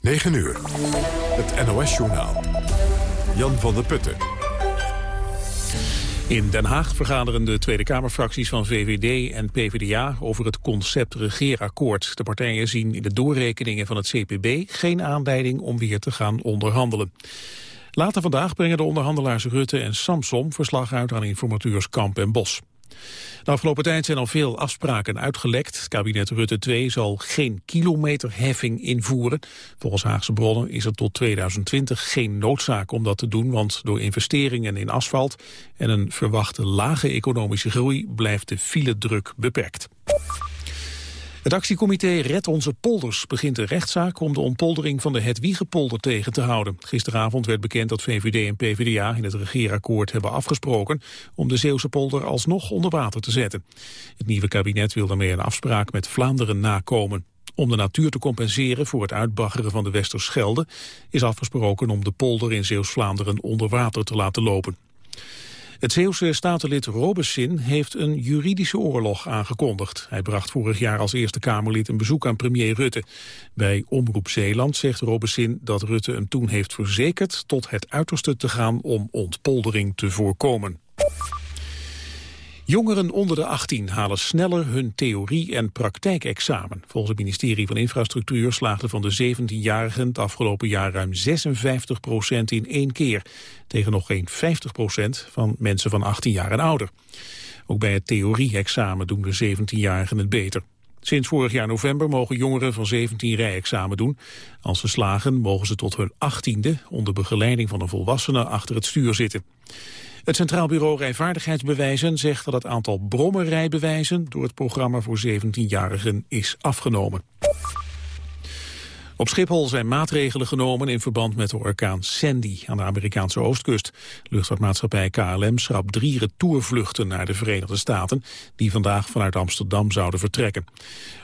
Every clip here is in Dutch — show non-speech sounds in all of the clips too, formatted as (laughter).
9 uur. Het NOS-journaal. Jan van der Putten. In Den Haag vergaderen de Tweede Kamerfracties van VVD en PvdA over het concept regeerakkoord. De partijen zien in de doorrekeningen van het CPB geen aanleiding om weer te gaan onderhandelen. Later vandaag brengen de onderhandelaars Rutte en Samsom verslag uit aan informateurs Kamp en Bos. De afgelopen tijd zijn al veel afspraken uitgelekt. kabinet Rutte 2 zal geen kilometerheffing invoeren. Volgens Haagse bronnen is er tot 2020 geen noodzaak om dat te doen... want door investeringen in asfalt en een verwachte lage economische groei... blijft de file-druk beperkt. Het actiecomité Red Onze Polders begint een rechtszaak om de ontpoldering van de Hedwiegepolder tegen te houden. Gisteravond werd bekend dat VVD en PvdA in het regeerakkoord hebben afgesproken om de Zeeuwse polder alsnog onder water te zetten. Het nieuwe kabinet wil daarmee een afspraak met Vlaanderen nakomen. Om de natuur te compenseren voor het uitbaggeren van de Westerschelde is afgesproken om de polder in Zeeuws-Vlaanderen onder water te laten lopen. Het Zeeuwse statenlid Robesin heeft een juridische oorlog aangekondigd. Hij bracht vorig jaar als Eerste Kamerlid een bezoek aan premier Rutte. Bij Omroep Zeeland zegt Robesin dat Rutte hem toen heeft verzekerd tot het uiterste te gaan om ontpoldering te voorkomen. Jongeren onder de 18 halen sneller hun theorie- en praktijkexamen. Volgens het ministerie van Infrastructuur slaagden van de 17-jarigen het afgelopen jaar ruim 56 procent in één keer. Tegen nog geen 50 procent van mensen van 18 jaar en ouder. Ook bij het theorie-examen doen de 17-jarigen het beter. Sinds vorig jaar november mogen jongeren van 17 rijexamen doen. Als ze slagen mogen ze tot hun 18e onder begeleiding van een volwassene achter het stuur zitten. Het Centraal Bureau Rijvaardigheidsbewijzen zegt dat het aantal brommerrijbewijzen door het programma voor 17-jarigen is afgenomen. Op Schiphol zijn maatregelen genomen in verband met de orkaan Sandy aan de Amerikaanse oostkust. Luchtvaartmaatschappij KLM schrapt drie retourvluchten naar de Verenigde Staten die vandaag vanuit Amsterdam zouden vertrekken.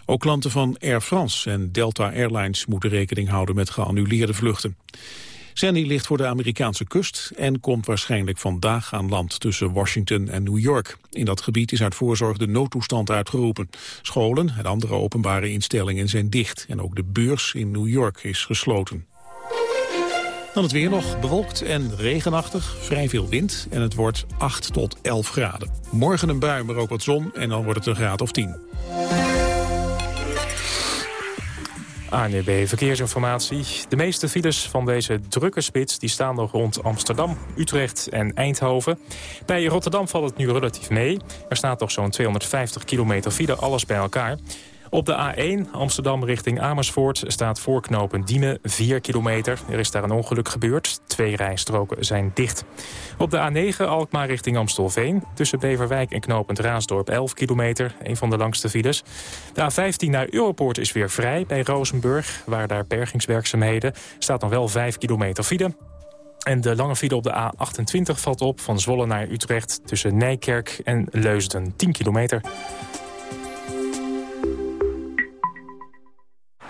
Ook klanten van Air France en Delta Airlines moeten rekening houden met geannuleerde vluchten. Sandy ligt voor de Amerikaanse kust en komt waarschijnlijk vandaag aan land tussen Washington en New York. In dat gebied is uit voorzorg de noodtoestand uitgeroepen. Scholen en andere openbare instellingen zijn dicht en ook de beurs in New York is gesloten. Dan het weer nog, bewolkt en regenachtig, vrij veel wind en het wordt 8 tot 11 graden. Morgen een bui, maar ook wat zon en dan wordt het een graad of 10. ANUB Verkeersinformatie. De meeste files van deze drukke spits die staan nog rond Amsterdam, Utrecht en Eindhoven. Bij Rotterdam valt het nu relatief mee. Er staat nog zo'n 250 kilometer file, alles bij elkaar. Op de A1 Amsterdam richting Amersfoort staat voorknopen Diemen 4 kilometer. Er is daar een ongeluk gebeurd. Twee rijstroken zijn dicht. Op de A9 Alkmaar richting Amstelveen. Tussen Beverwijk en knopend Raasdorp 11 kilometer. Een van de langste files. De A15 naar Europoort is weer vrij bij Rozenburg. Waar daar bergingswerkzaamheden. Staat nog wel 5 kilometer file. En de lange file op de A28 valt op van Zwolle naar Utrecht... tussen Nijkerk en Leusden 10 kilometer.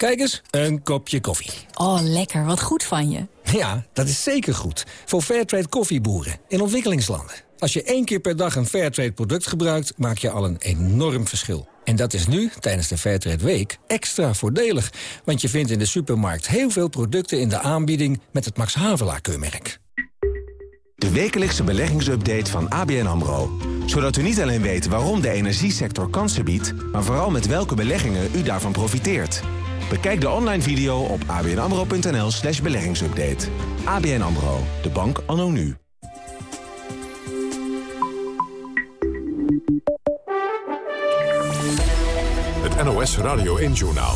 Kijk eens, een kopje koffie. Oh, lekker. Wat goed van je. Ja, dat is zeker goed. Voor Fairtrade koffieboeren in ontwikkelingslanden. Als je één keer per dag een Fairtrade product gebruikt, maak je al een enorm verschil. En dat is nu, tijdens de Fairtrade Week, extra voordelig. Want je vindt in de supermarkt heel veel producten in de aanbieding met het Max Havelaar keurmerk. De wekelijkse beleggingsupdate van ABN AMRO. Zodat u niet alleen weet waarom de energiesector kansen biedt... maar vooral met welke beleggingen u daarvan profiteert. Bekijk de online video op abnamro.nl slash beleggingsupdate. ABN AMRO, de bank anno nu. Het NOS Radio 1-journaal.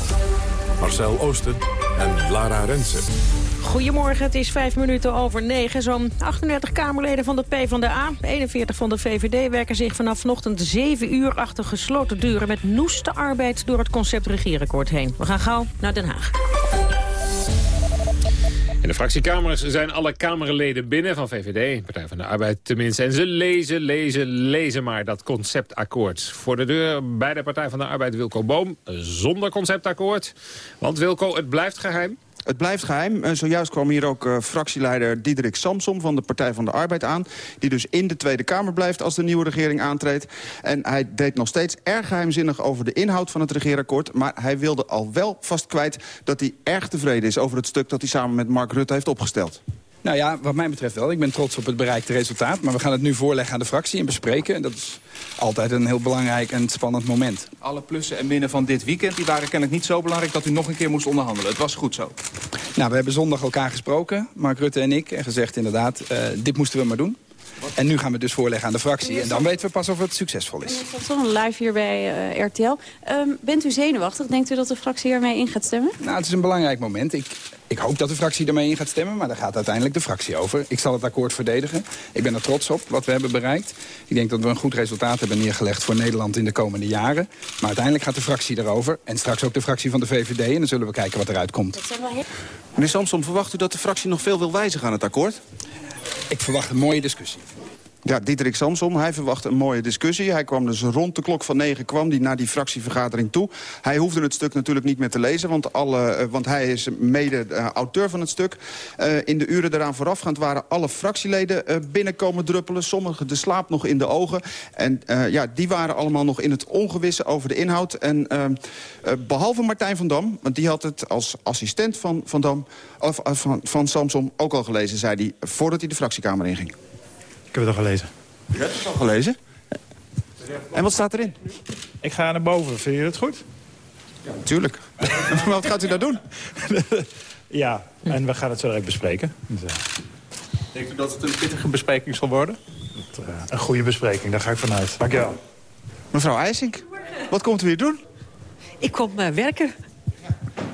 Marcel Oosten en Lara Rensen. Goedemorgen, het is vijf minuten over negen. Zo'n 38 Kamerleden van de PvdA, 41 van de VVD... werken zich vanaf vanochtend zeven uur achter gesloten deuren... met noeste arbeid door het concept regeerakkoord heen. We gaan gauw naar Den Haag. In de fractiekamers zijn alle Kamerleden binnen van VVD, Partij van de Arbeid tenminste. En ze lezen, lezen, lezen maar dat conceptakkoord. Voor de deur bij de Partij van de Arbeid Wilco Boom, zonder conceptakkoord. Want Wilco, het blijft geheim. Het blijft geheim. Uh, zojuist kwam hier ook uh, fractieleider Diederik Samsom van de Partij van de Arbeid aan. Die dus in de Tweede Kamer blijft als de nieuwe regering aantreedt. En hij deed nog steeds erg geheimzinnig over de inhoud van het regeerakkoord. Maar hij wilde al wel vast kwijt dat hij erg tevreden is over het stuk dat hij samen met Mark Rutte heeft opgesteld. Nou ja, wat mij betreft wel. Ik ben trots op het bereikte resultaat. Maar we gaan het nu voorleggen aan de fractie en bespreken. En dat is altijd een heel belangrijk en spannend moment. Alle plussen en minnen van dit weekend die waren kennelijk niet zo belangrijk... dat u nog een keer moest onderhandelen. Het was goed zo. Nou, we hebben zondag elkaar gesproken, Mark Rutte en ik. En gezegd inderdaad, uh, dit moesten we maar doen. En nu gaan we het dus voorleggen aan de fractie. En dan weten we pas of het succesvol is. Het is toch een live hier bij uh, RTL. Um, bent u zenuwachtig? Denkt u dat de fractie ermee in gaat stemmen? Nou, het is een belangrijk moment. Ik, ik hoop dat de fractie ermee in gaat stemmen, maar daar gaat uiteindelijk de fractie over. Ik zal het akkoord verdedigen. Ik ben er trots op wat we hebben bereikt. Ik denk dat we een goed resultaat hebben neergelegd voor Nederland in de komende jaren. Maar uiteindelijk gaat de fractie erover. En straks ook de fractie van de VVD. En dan zullen we kijken wat eruit komt. Meneer Samson, verwacht u dat de fractie nog veel wil wijzigen aan het akkoord? Ik verwacht een mooie discussie. Ja, Diederik Samsom, hij verwacht een mooie discussie. Hij kwam dus rond de klok van negen kwam die naar die fractievergadering toe. Hij hoefde het stuk natuurlijk niet meer te lezen, want, alle, uh, want hij is mede uh, auteur van het stuk. Uh, in de uren daaraan voorafgaand waren alle fractieleden binnenkomen druppelen. Sommigen de slaap nog in de ogen. En ja, die waren allemaal nog in het ongewisse over de inhoud. En behalve Martijn van Dam, want die had het als assistent van, van, Dam, of, van, van Samsom ook al gelezen, zei hij, voordat hij de fractiekamer inging. Ik heb het al gelezen. Je hebt het al gelezen? En wat staat erin? Ik ga naar boven. Vind je het goed? Ja, natuurlijk. (laughs) wat gaat u daar doen? (laughs) ja, en we gaan het zo direct bespreken. Dus, uh... Denkt u dat het een pittige bespreking zal worden? Dat, uh, een goede bespreking, daar ga ik vanuit. Dankjewel. Mevrouw IJsink, wat komt u hier doen? Ik kom uh, werken.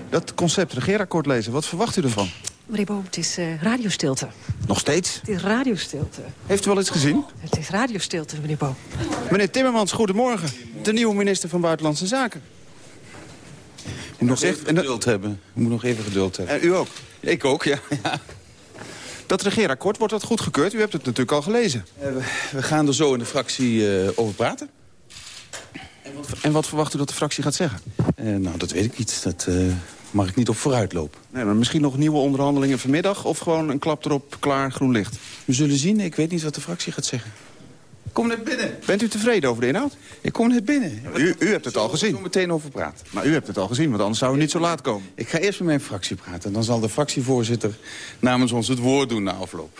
Dat concept regeerakkoord lezen, wat verwacht u ervan? Meneer Boom, het is uh, radiostilte. Nog steeds? Het is radiostilte. Heeft u wel eens gezien? Het is radiostilte, meneer Boom. Meneer Timmermans, goedemorgen. De nieuwe minister van Buitenlandse Zaken. Je nog even geduld hebben. Je moet nog even geduld hebben. En u ook? Ik ook, ja. ja. Dat regeerakkoord, wordt dat goedgekeurd? U hebt het natuurlijk al gelezen. Uh, we, we, gaan er zo in de fractie uh, over praten. En wat, en wat, verwacht u dat de fractie gaat zeggen? Uh, nou, dat weet ik niet. Dat mag ik niet op vooruit lopen. Nee, maar misschien nog nieuwe onderhandelingen vanmiddag... of gewoon een klap erop, klaar, groen licht? We zullen zien. Ik weet niet wat de fractie gaat zeggen. Kom net binnen. Bent u tevreden over de inhoud? Ik kom net binnen. U, u hebt het al gezien. Ik meteen over praten. Maar u hebt het al gezien, want anders zou u niet zo laat komen. Ik ga eerst met mijn fractie praten. Dan zal de fractievoorzitter namens ons het woord doen na afloop.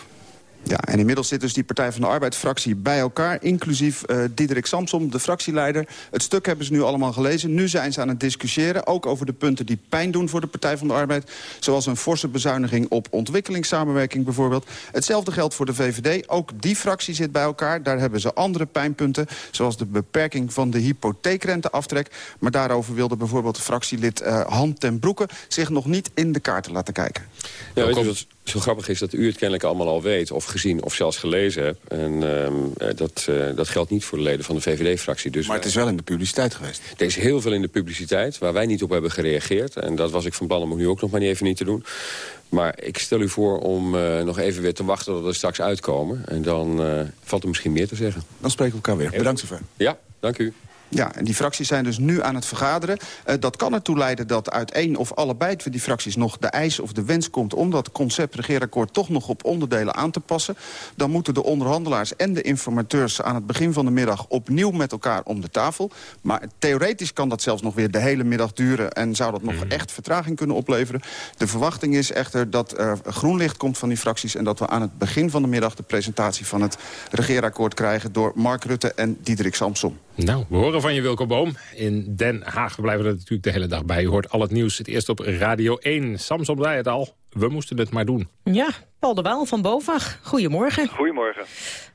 Ja, en inmiddels zit dus die Partij van de Arbeid-fractie bij elkaar... inclusief uh, Diederik Samsom, de fractieleider. Het stuk hebben ze nu allemaal gelezen. Nu zijn ze aan het discussiëren, ook over de punten die pijn doen... voor de Partij van de Arbeid. Zoals een forse bezuiniging op ontwikkelingssamenwerking bijvoorbeeld. Hetzelfde geldt voor de VVD. Ook die fractie zit bij elkaar. Daar hebben ze andere pijnpunten, zoals de beperking van de hypotheekrenteaftrek. Maar daarover wilde bijvoorbeeld fractielid uh, Han ten Broeke... zich nog niet in de kaarten laten kijken. Ja, weet je wat zo grappig is dat u het kennelijk allemaal al weet... of gezien of zelfs gelezen hebt. En um, dat, uh, dat geldt niet voor de leden van de VVD-fractie. Dus maar het is wel in de publiciteit geweest. Er is heel veel in de publiciteit waar wij niet op hebben gereageerd. En dat was ik van plan om nu ook nog maar niet even niet te doen. Maar ik stel u voor om uh, nog even weer te wachten tot we er straks uitkomen. En dan valt er misschien meer te zeggen. Dan spreken we elkaar weer. Bedankt zover. Ja, dank u. Ja, en die fracties zijn dus nu aan het vergaderen. Uh, dat kan ertoe leiden dat uit één of allebei van die fracties... nog de eis of de wens komt om dat concept regeerakkoord... toch nog op onderdelen aan te passen. Dan moeten de onderhandelaars en de informateurs... aan het begin van de middag opnieuw met elkaar om de tafel. Maar theoretisch kan dat zelfs nog weer de hele middag duren... en zou dat nog mm. echt vertraging kunnen opleveren. De verwachting is echter dat er groen licht komt van die fracties... en dat we aan het begin van de middag de presentatie van het regeerakkoord krijgen... door Mark Rutte en Diederik Samsom. Nou, we horen van je Wilco Boom. In Den Haag we blijven er natuurlijk de hele dag bij. U hoort al het nieuws, het eerst op Radio 1. Samson zei het al, we moesten het maar doen. Ja, Paul de Waal van BOVAG. Goedemorgen. Goedemorgen.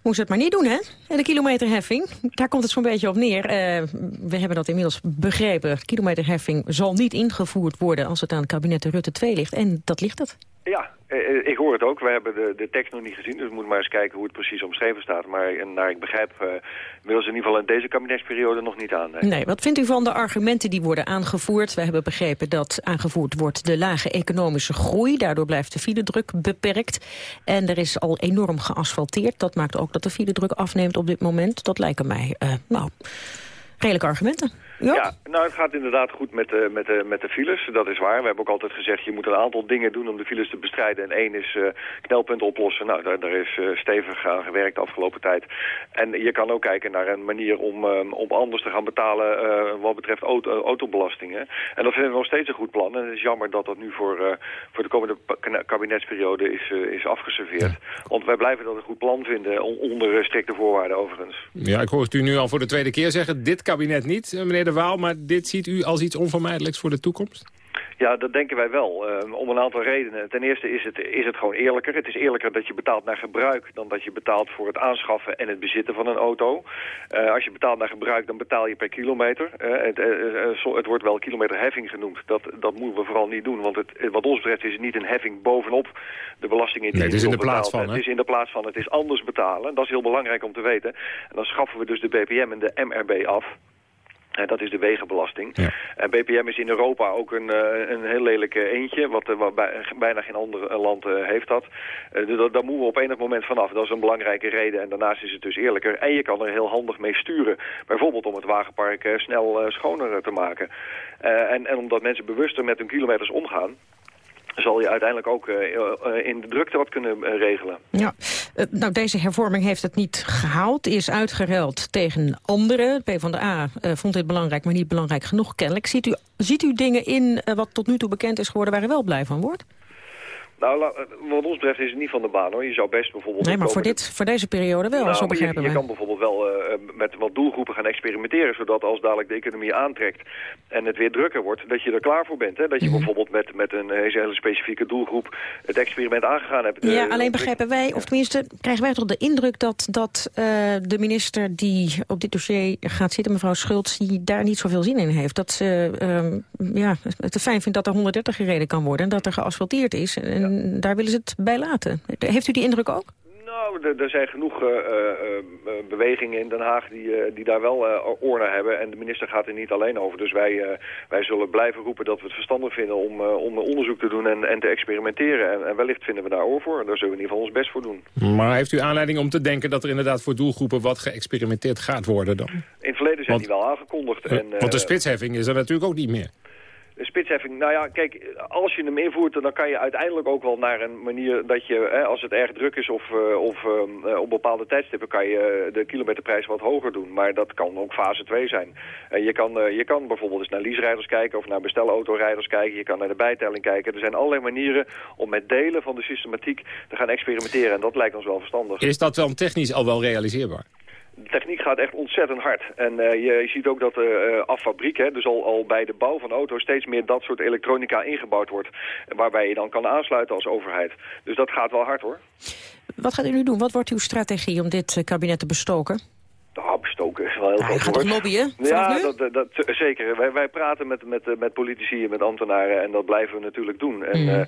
Moest het maar niet doen, hè? En de kilometerheffing, daar komt het zo'n beetje op neer. Eh, we hebben dat inmiddels begrepen. Kilometerheffing zal niet ingevoerd worden als het aan het kabinet Rutte 2 ligt. En dat ligt het. Ja, eh, eh, ik hoor het ook. We hebben de, de tekst nog niet gezien, dus we moeten maar eens kijken hoe het precies omschreven staat. Maar naar ik begrijp uh, willen ze in ieder geval in deze kabinetsperiode nog niet aan. Nee. wat vindt u van de argumenten die worden aangevoerd? We hebben begrepen dat aangevoerd wordt de lage economische groei. Daardoor blijft de filedruk beperkt. En er is al enorm geasfalteerd. Dat maakt ook dat de filedruk afneemt op dit moment. Dat lijken mij, nou, redelijke argumenten. Ja? ja? nou het gaat inderdaad goed met de, met, de, met de files, dat is waar. We hebben ook altijd gezegd, je moet een aantal dingen doen om de files te bestrijden. En één is uh, knelpunt oplossen. Nou, daar, daar is uh, stevig aan gewerkt de afgelopen tijd. En je kan ook kijken naar een manier om, um, om anders te gaan betalen uh, wat betreft auto, autobelastingen. En dat vinden we nog steeds een goed plan. En het is jammer dat dat nu voor, voor de komende kabinetsperiode is, is afgeserveerd. Ja. Want wij blijven dat een goed plan vinden, onder strikte voorwaarden overigens. Ja, ik hoor het u nu al voor de tweede keer zeggen. Dit kabinet niet, meneer de Waal, maar dit ziet u als iets onvermijdelijks voor de toekomst? Ja, dat denken wij wel. Uh, om een aantal redenen. Ten eerste is het, is het gewoon eerlijker. Het is eerlijker dat je betaalt naar gebruik dan dat je betaalt voor het aanschaffen en het bezitten van een auto. Uh, als je betaalt naar gebruik, dan betaal je per kilometer. Uh, het, het, wordt wel kilometerheffing genoemd. Dat, dat moeten we vooral niet doen. Want het, wat ons betreft is het niet een heffing bovenop de belastingen die nee, het is in de plaats van. Het is in de plaats van. Het is anders betalen. Dat is heel belangrijk om te weten. En dan schaffen we dus de BPM en de MRB af. Uh, dat is de wegenbelasting. Ja. En BPM is in Europa ook een, uh, een heel lelijk eentje, wat, wat bij, bijna geen ander land heeft dat. Dus daar moeten we op enig moment vanaf. Dat is een belangrijke reden en daarnaast is het dus eerlijker. En je kan er heel handig mee sturen. Bijvoorbeeld om het wagenpark snel schoner te maken. en, en omdat mensen bewuster met hun kilometers omgaan zal je uiteindelijk ook uh, in de drukte wat kunnen regelen. Ja, nou deze hervorming heeft het niet gehaald, is uitgeruild tegen anderen. PvdA vond dit belangrijk, maar niet belangrijk genoeg kennelijk. Ziet u, ziet u dingen in wat tot nu toe bekend is geworden waar u wel blij van wordt? Nou, wat ons betreft is het niet van de baan hoor. Je zou best bijvoorbeeld... Nee, maar voor, dit, voor deze periode wel, nou, zo begrijpen je, je kan bijvoorbeeld wel uh, met wat doelgroepen gaan experimenteren... zodat als dadelijk de economie aantrekt en het weer drukker wordt... dat je er klaar voor bent. Hè? Dat je mm -hmm. bijvoorbeeld met, met een hele specifieke doelgroep het experiment aangegaan hebt. Ja, alleen begrijpen wij, of tenminste krijgen wij toch de indruk... dat, dat uh, de minister die op dit dossier gaat zitten, mevrouw Schultz... die daar niet zoveel zin in heeft. Dat ze uh, ja, het te fijn vindt dat er 130 gereden kan worden... en dat er geasfalteerd is... En, ja. daar willen ze het bij laten. Heeft u die indruk ook? Nou, er zijn genoeg uh, uh, bewegingen in Den Haag die, uh, die daar wel oor naar hebben. En de minister gaat er niet alleen over. Dus wij, wij zullen blijven roepen dat we het verstandig vinden om, om onderzoek te doen en, en te experimenteren. En, en, wellicht vinden we daar oor voor. En daar zullen we in ieder geval ons best voor doen. Maar heeft u aanleiding om te denken dat er inderdaad voor doelgroepen wat geëxperimenteerd gaat worden dan? In het verleden zijn want, die wel aangekondigd. En, want de spitsheffing is er natuurlijk ook niet meer. Spitsheffing, nou ja, kijk, als je hem invoert, dan kan je uiteindelijk ook wel naar een manier dat je, hè, als het erg druk is of, uh, of uh, op bepaalde tijdstippen, kan je de kilometerprijs wat hoger doen. Maar dat kan ook fase 2 zijn. Je, kan, je kan bijvoorbeeld eens naar leaserijders kijken of naar bestelautorijders kijken. Je kan naar de bijtelling kijken. Er zijn allerlei manieren om met delen van de systematiek te gaan experimenteren. En dat lijkt ons wel verstandig. Is dat dan technisch al wel realiseerbaar? De techniek gaat echt ontzettend hard. En uh, je, ziet ook dat uh, af fabriek, hè, dus al, al bij de bouw van auto's... steeds meer dat soort elektronica ingebouwd wordt. Waarbij je dan kan aansluiten als overheid. Dus dat gaat wel hard, hoor. Wat gaat u nu doen? Wat wordt uw strategie om dit kabinet te bestoken? Nou, bestoken is wel heel ja, gaat toch lobbyen? Ja, dat, dat, zeker. Wij, wij praten met, met, met politici en met ambtenaren en dat blijven we natuurlijk doen. En, mm. uh,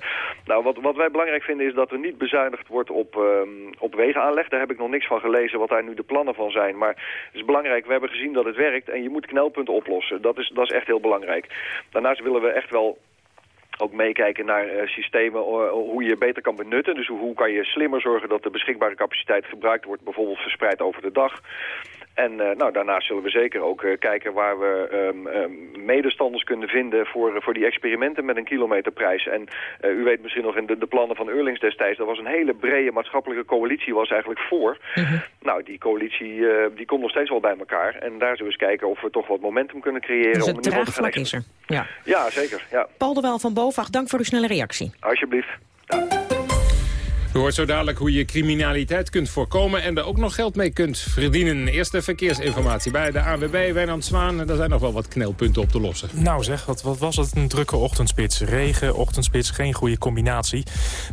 nou, wat, wat wij belangrijk vinden is dat er niet bezuinigd wordt op, um, op wegenaanleg. Daar heb ik nog niks van gelezen wat daar nu de plannen van zijn. Maar het is belangrijk, we hebben gezien dat het werkt en je moet knelpunten oplossen. Dat is, dat is echt heel belangrijk. Daarnaast willen we echt wel ook meekijken naar uh, systemen uh, hoe je beter kan benutten. Dus hoe, hoe, kan je slimmer zorgen dat de beschikbare capaciteit gebruikt wordt, bijvoorbeeld verspreid over de dag. En uh, nou, daarnaast zullen we zeker ook uh, kijken waar we um, um, medestanders kunnen vinden voor, voor die experimenten met een kilometerprijs. En uh, u weet misschien nog in de, de, plannen van Eurlings destijds, dat was een hele brede maatschappelijke coalitie was eigenlijk voor. -hmm. Nou, die coalitie die komt nog steeds wel bij elkaar. En daar zullen we eens kijken of we toch wat momentum kunnen creëren. Dus het om draagvlak is er. Ja, ja zeker. Ja. Paul de Wel van BOVAG, dank voor uw snelle reactie. Alsjeblieft. Ja. U hoort zo dadelijk hoe je criminaliteit kunt voorkomen... en er ook nog geld mee kunt verdienen. Eerste verkeersinformatie bij de AWB, Wijnand Zwaan. Er zijn nog wel wat knelpunten op te lossen. Nou zeg, wat, wat was het een drukke ochtendspits. Regen, ochtendspits, geen goede combinatie.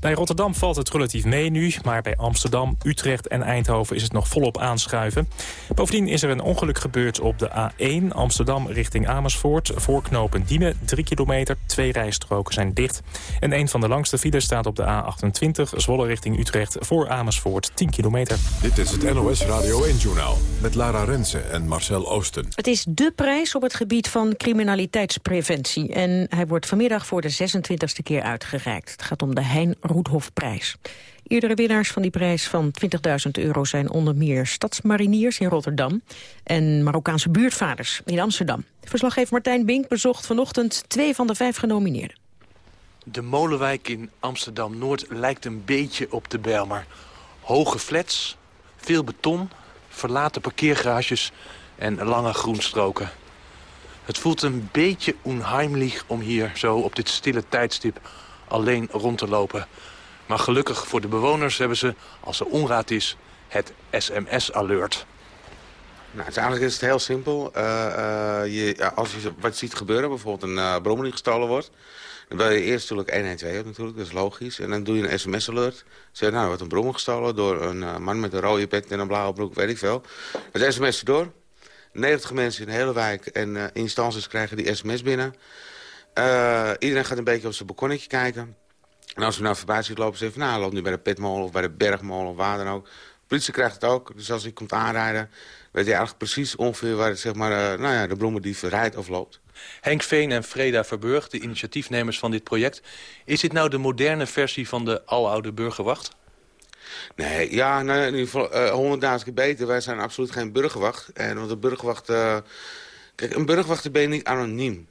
Bij Rotterdam valt het relatief mee nu... maar bij Amsterdam, Utrecht en Eindhoven is het nog volop aanschuiven. Bovendien is er een ongeluk gebeurd op de A1 Amsterdam richting Amersfoort. Voorknopen Diemen, 3 kilometer. Twee rijstroken zijn dicht. En een van de langste files staat op de A28 Zwolle richting Utrecht voor Amersfoort 10 kilometer. Dit is het NOS Radio 1-journaal met Lara Rensen en Marcel Oosten. Het is dé prijs op het gebied van criminaliteitspreventie. En hij wordt vanmiddag voor de 26e keer uitgereikt. Het gaat om de Hein Roethofprijs. Eerdere winnaars van die prijs van 20.000 euro zijn onder meer stadsmariniers in Rotterdam en Marokkaanse buurtvaders in Amsterdam. Verslaggever Martijn Bink bezocht vanochtend twee van de vijf genomineerden. De Molenwijk in Amsterdam-Noord lijkt een beetje op de Bijlmer. Hoge flats, veel beton, verlaten parkeergarages en lange groenstroken. Het voelt een beetje onheimlich om hier zo op dit stille tijdstip alleen rond te lopen. Maar gelukkig voor de bewoners hebben ze, als er onraad is, het SMS-alert. Nou, eigenlijk is het heel simpel. Uh, uh, je, als je wat ziet gebeuren, bijvoorbeeld een uh, brommer die gestolen wordt... dan bel je eerst natuurlijk 112 op natuurlijk, dat is logisch. En dan doe je een sms-alert. Zeg nou, wordt een brommer gestolen door een man met een rode pet en een blauwe broek, weet ik veel. Het sms door. 90 mensen in de hele wijk en instanties krijgen die sms binnen. iedereen gaat een beetje op zijn balkonnetje kijken... En als we nou voorbij ziet lopen, van... nou, loopt nu bij de Petmolen of bij de Bergmolen of waar dan ook. De politie krijgt het ook. Dus als hij komt aanrijden, weet hij eigenlijk precies ongeveer... waar het, zeg maar, nou ja, de bloemendief rijdt of loopt. Henk Veen en Freda Verburg, de initiatiefnemers van dit project. Is dit nou de moderne versie van de aloude burgerwacht? Nee, ja, nou, in ieder geval uh, honderdduizend keer beter. Wij zijn absoluut geen burgerwacht. En, want de burgerwacht... Uh, kijk, een burgerwacht ben je niet anoniem.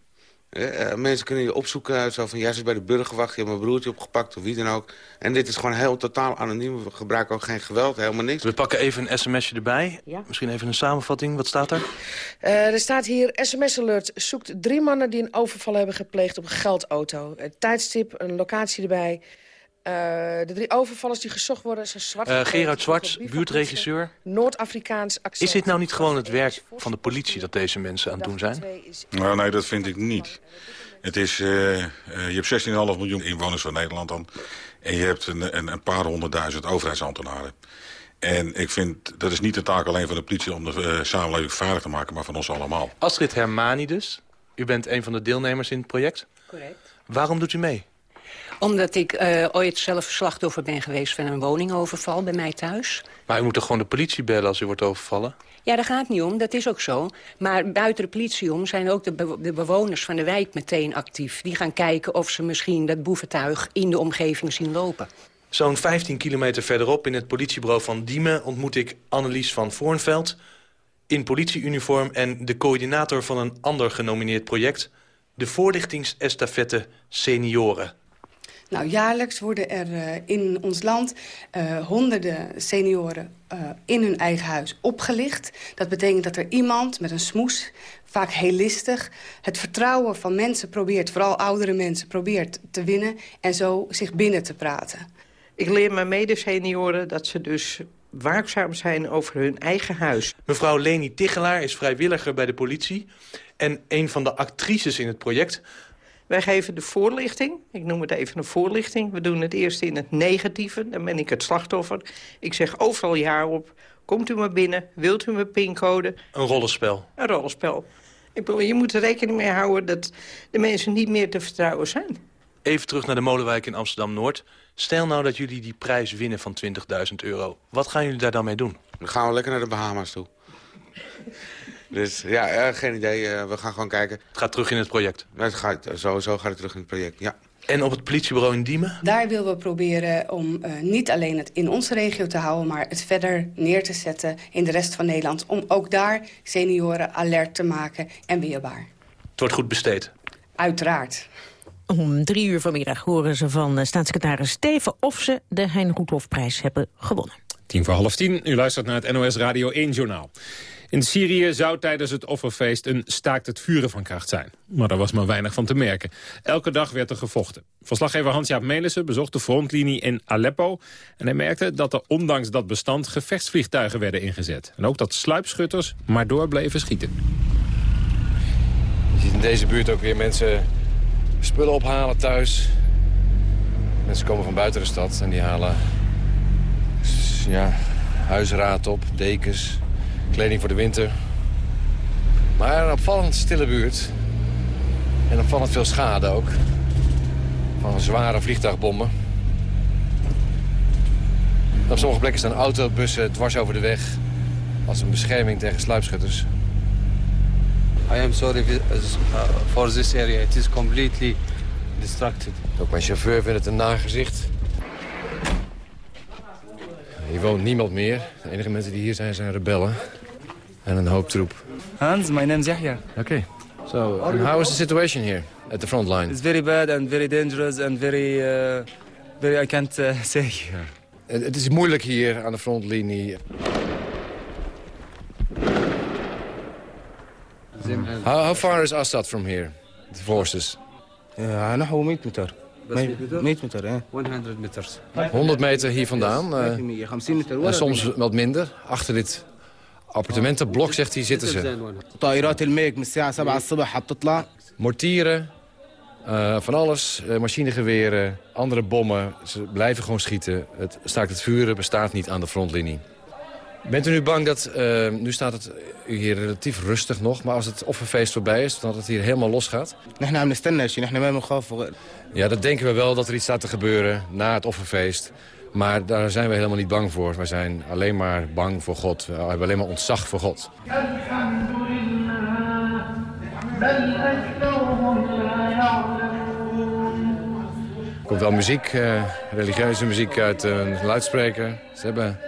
Uh, mensen kunnen je opzoeken, zo van, ja, ze is bij de burgerwacht, je hebt mijn broertje opgepakt of wie dan ook. En dit is gewoon heel totaal anoniem, we gebruiken ook geen geweld, helemaal niks. We pakken even een sms'je erbij, ja. misschien even een samenvatting, wat staat er? Uh, er staat hier, sms-alert zoekt drie mannen die een overval hebben gepleegd op een geldauto. Tijdstip, een locatie erbij... Uh, de drie overvallers die gezocht worden zijn zwart. Uh, Gerard Zwart, buurtregisseur. Noord-Afrikaans accent. Is dit nou niet gewoon het werk van de politie dat deze mensen aan het doen zijn? Nou, nee, dat vind ik niet. Het is, uh, je hebt 16,5 miljoen inwoners van Nederland dan. En je hebt een, een, een paar honderdduizend overheidsambtenaren. En ik vind, dat is niet de taak alleen van de politie om de samenleving veilig te maken, maar van ons allemaal. Astrid Hermani dus. U bent een van de deelnemers in het project. Correct. Waarom doet u mee? Omdat ik uh, ooit zelf slachtoffer ben geweest van een woningoverval bij mij thuis. Maar u moet toch gewoon de politie bellen als u wordt overvallen? Ja, daar gaat het niet om. Dat is ook zo. Maar buiten de politie om zijn ook de, be de bewoners van de wijk meteen actief. Die gaan kijken of ze misschien dat boeventuig in de omgeving zien lopen. Zo'n 15 kilometer verderop in het politiebureau van Diemen... ontmoet ik Annelies van Voornveld in politieuniform... en de coördinator van een ander genomineerd project... de voorlichtingsestafette Senioren. Nou, jaarlijks worden er uh, in ons land uh, honderden senioren uh, in hun eigen huis opgelicht. Dat betekent dat er iemand met een smoes, vaak heel listig... het vertrouwen van mensen probeert, vooral oudere mensen, probeert te winnen... en zo zich binnen te praten. Ik leer mijn medesenioren dat ze dus waakzaam zijn over hun eigen huis. Mevrouw Leni Tichelaar is vrijwilliger bij de politie... en een van de actrices in het project... Wij geven de voorlichting. Ik noem het even een voorlichting. We doen het eerst in het negatieve. Dan ben ik het slachtoffer. Ik zeg overal ja op. Komt u maar binnen. Wilt u mijn pincode? Een rollenspel. Een rollenspel. Ik bedoel, je moet er rekening mee houden dat de mensen niet meer te vertrouwen zijn. Even terug naar de Molenwijk in Amsterdam-Noord. Stel nou dat jullie die prijs winnen van 20.000 euro. Wat gaan jullie daar dan mee doen? Dan gaan we lekker naar de Bahama's toe. Dus ja, uh, geen idee. Uh, we gaan gewoon kijken. Het gaat terug in het project? Het gaat, sowieso gaat het terug in het project, ja. En op het politiebureau in Diemen? Daar willen we proberen om uh, niet alleen het in onze regio te houden... maar het verder neer te zetten in de rest van Nederland... om ook daar senioren alert te maken en weerbaar. Het wordt goed besteed? Uiteraard. Om drie uur vanmiddag horen ze van staatssecretaris Steven... of ze de Hein Roethofprijs hebben gewonnen. Tien voor half tien, u luistert naar het NOS Radio 1 Journaal. In Syrië zou tijdens het offerfeest een staakt het vuren van kracht zijn. Maar daar was maar weinig van te merken. Elke dag werd er gevochten. Verslaggever Hans-Jaap Melissen bezocht de frontlinie in Aleppo... en hij merkte dat er ondanks dat bestand gevechtsvliegtuigen werden ingezet. En ook dat sluipschutters maar door bleven schieten. Je ziet in deze buurt ook weer mensen spullen ophalen thuis. Mensen komen van buiten de stad en die halen ja, huisraad op, dekens, kleding voor de winter. Maar een opvallend stille buurt. En opvallend veel schade ook. Van zware vliegtuigbommen. Op sommige plekken staan autobussen dwars over de weg. Als een bescherming tegen sluipschutters. I am sorry for this area. It is completely distracted. Ook mijn chauffeur vindt het een nagezicht. Hier woont niemand meer. De enige mensen die hier zijn, zijn rebellen En een hoop troep. Hans, my name is Yahya. Okay. So, and how is the situation here at the front line? It's very bad and very dangerous and very, uh, very I can't uh, (laughs) say. Het het is moeilijk hier aan de frontlinie. How, how far is Assad from here? The forces? نحو 100 متر 100 متر ايه 100 meters. 100 meter hier vandaan. eh, 50 متر en soms wat minder. Achter dit appartementenblok, zegt hij, zitten ze. Mortieren, eh, van alles, eh, machinegeweren, andere bommen. Ze blijven gewoon schieten. Het staakt het vuren bestaat niet aan de frontlinie. Bent u nu bang dat, eh, nu staat het hier relatief rustig nog... maar als het offerfeest voorbij is, dat het hier helemaal losgaat? Ja, dat denken we wel, dat er iets staat te gebeuren na het offerfeest. Maar daar zijn we helemaal niet bang voor. Wij zijn alleen maar bang voor God. We hebben alleen maar ontzag voor God. Er komt wel muziek, eh, religieuze muziek uit een luidspreker. Ze hebben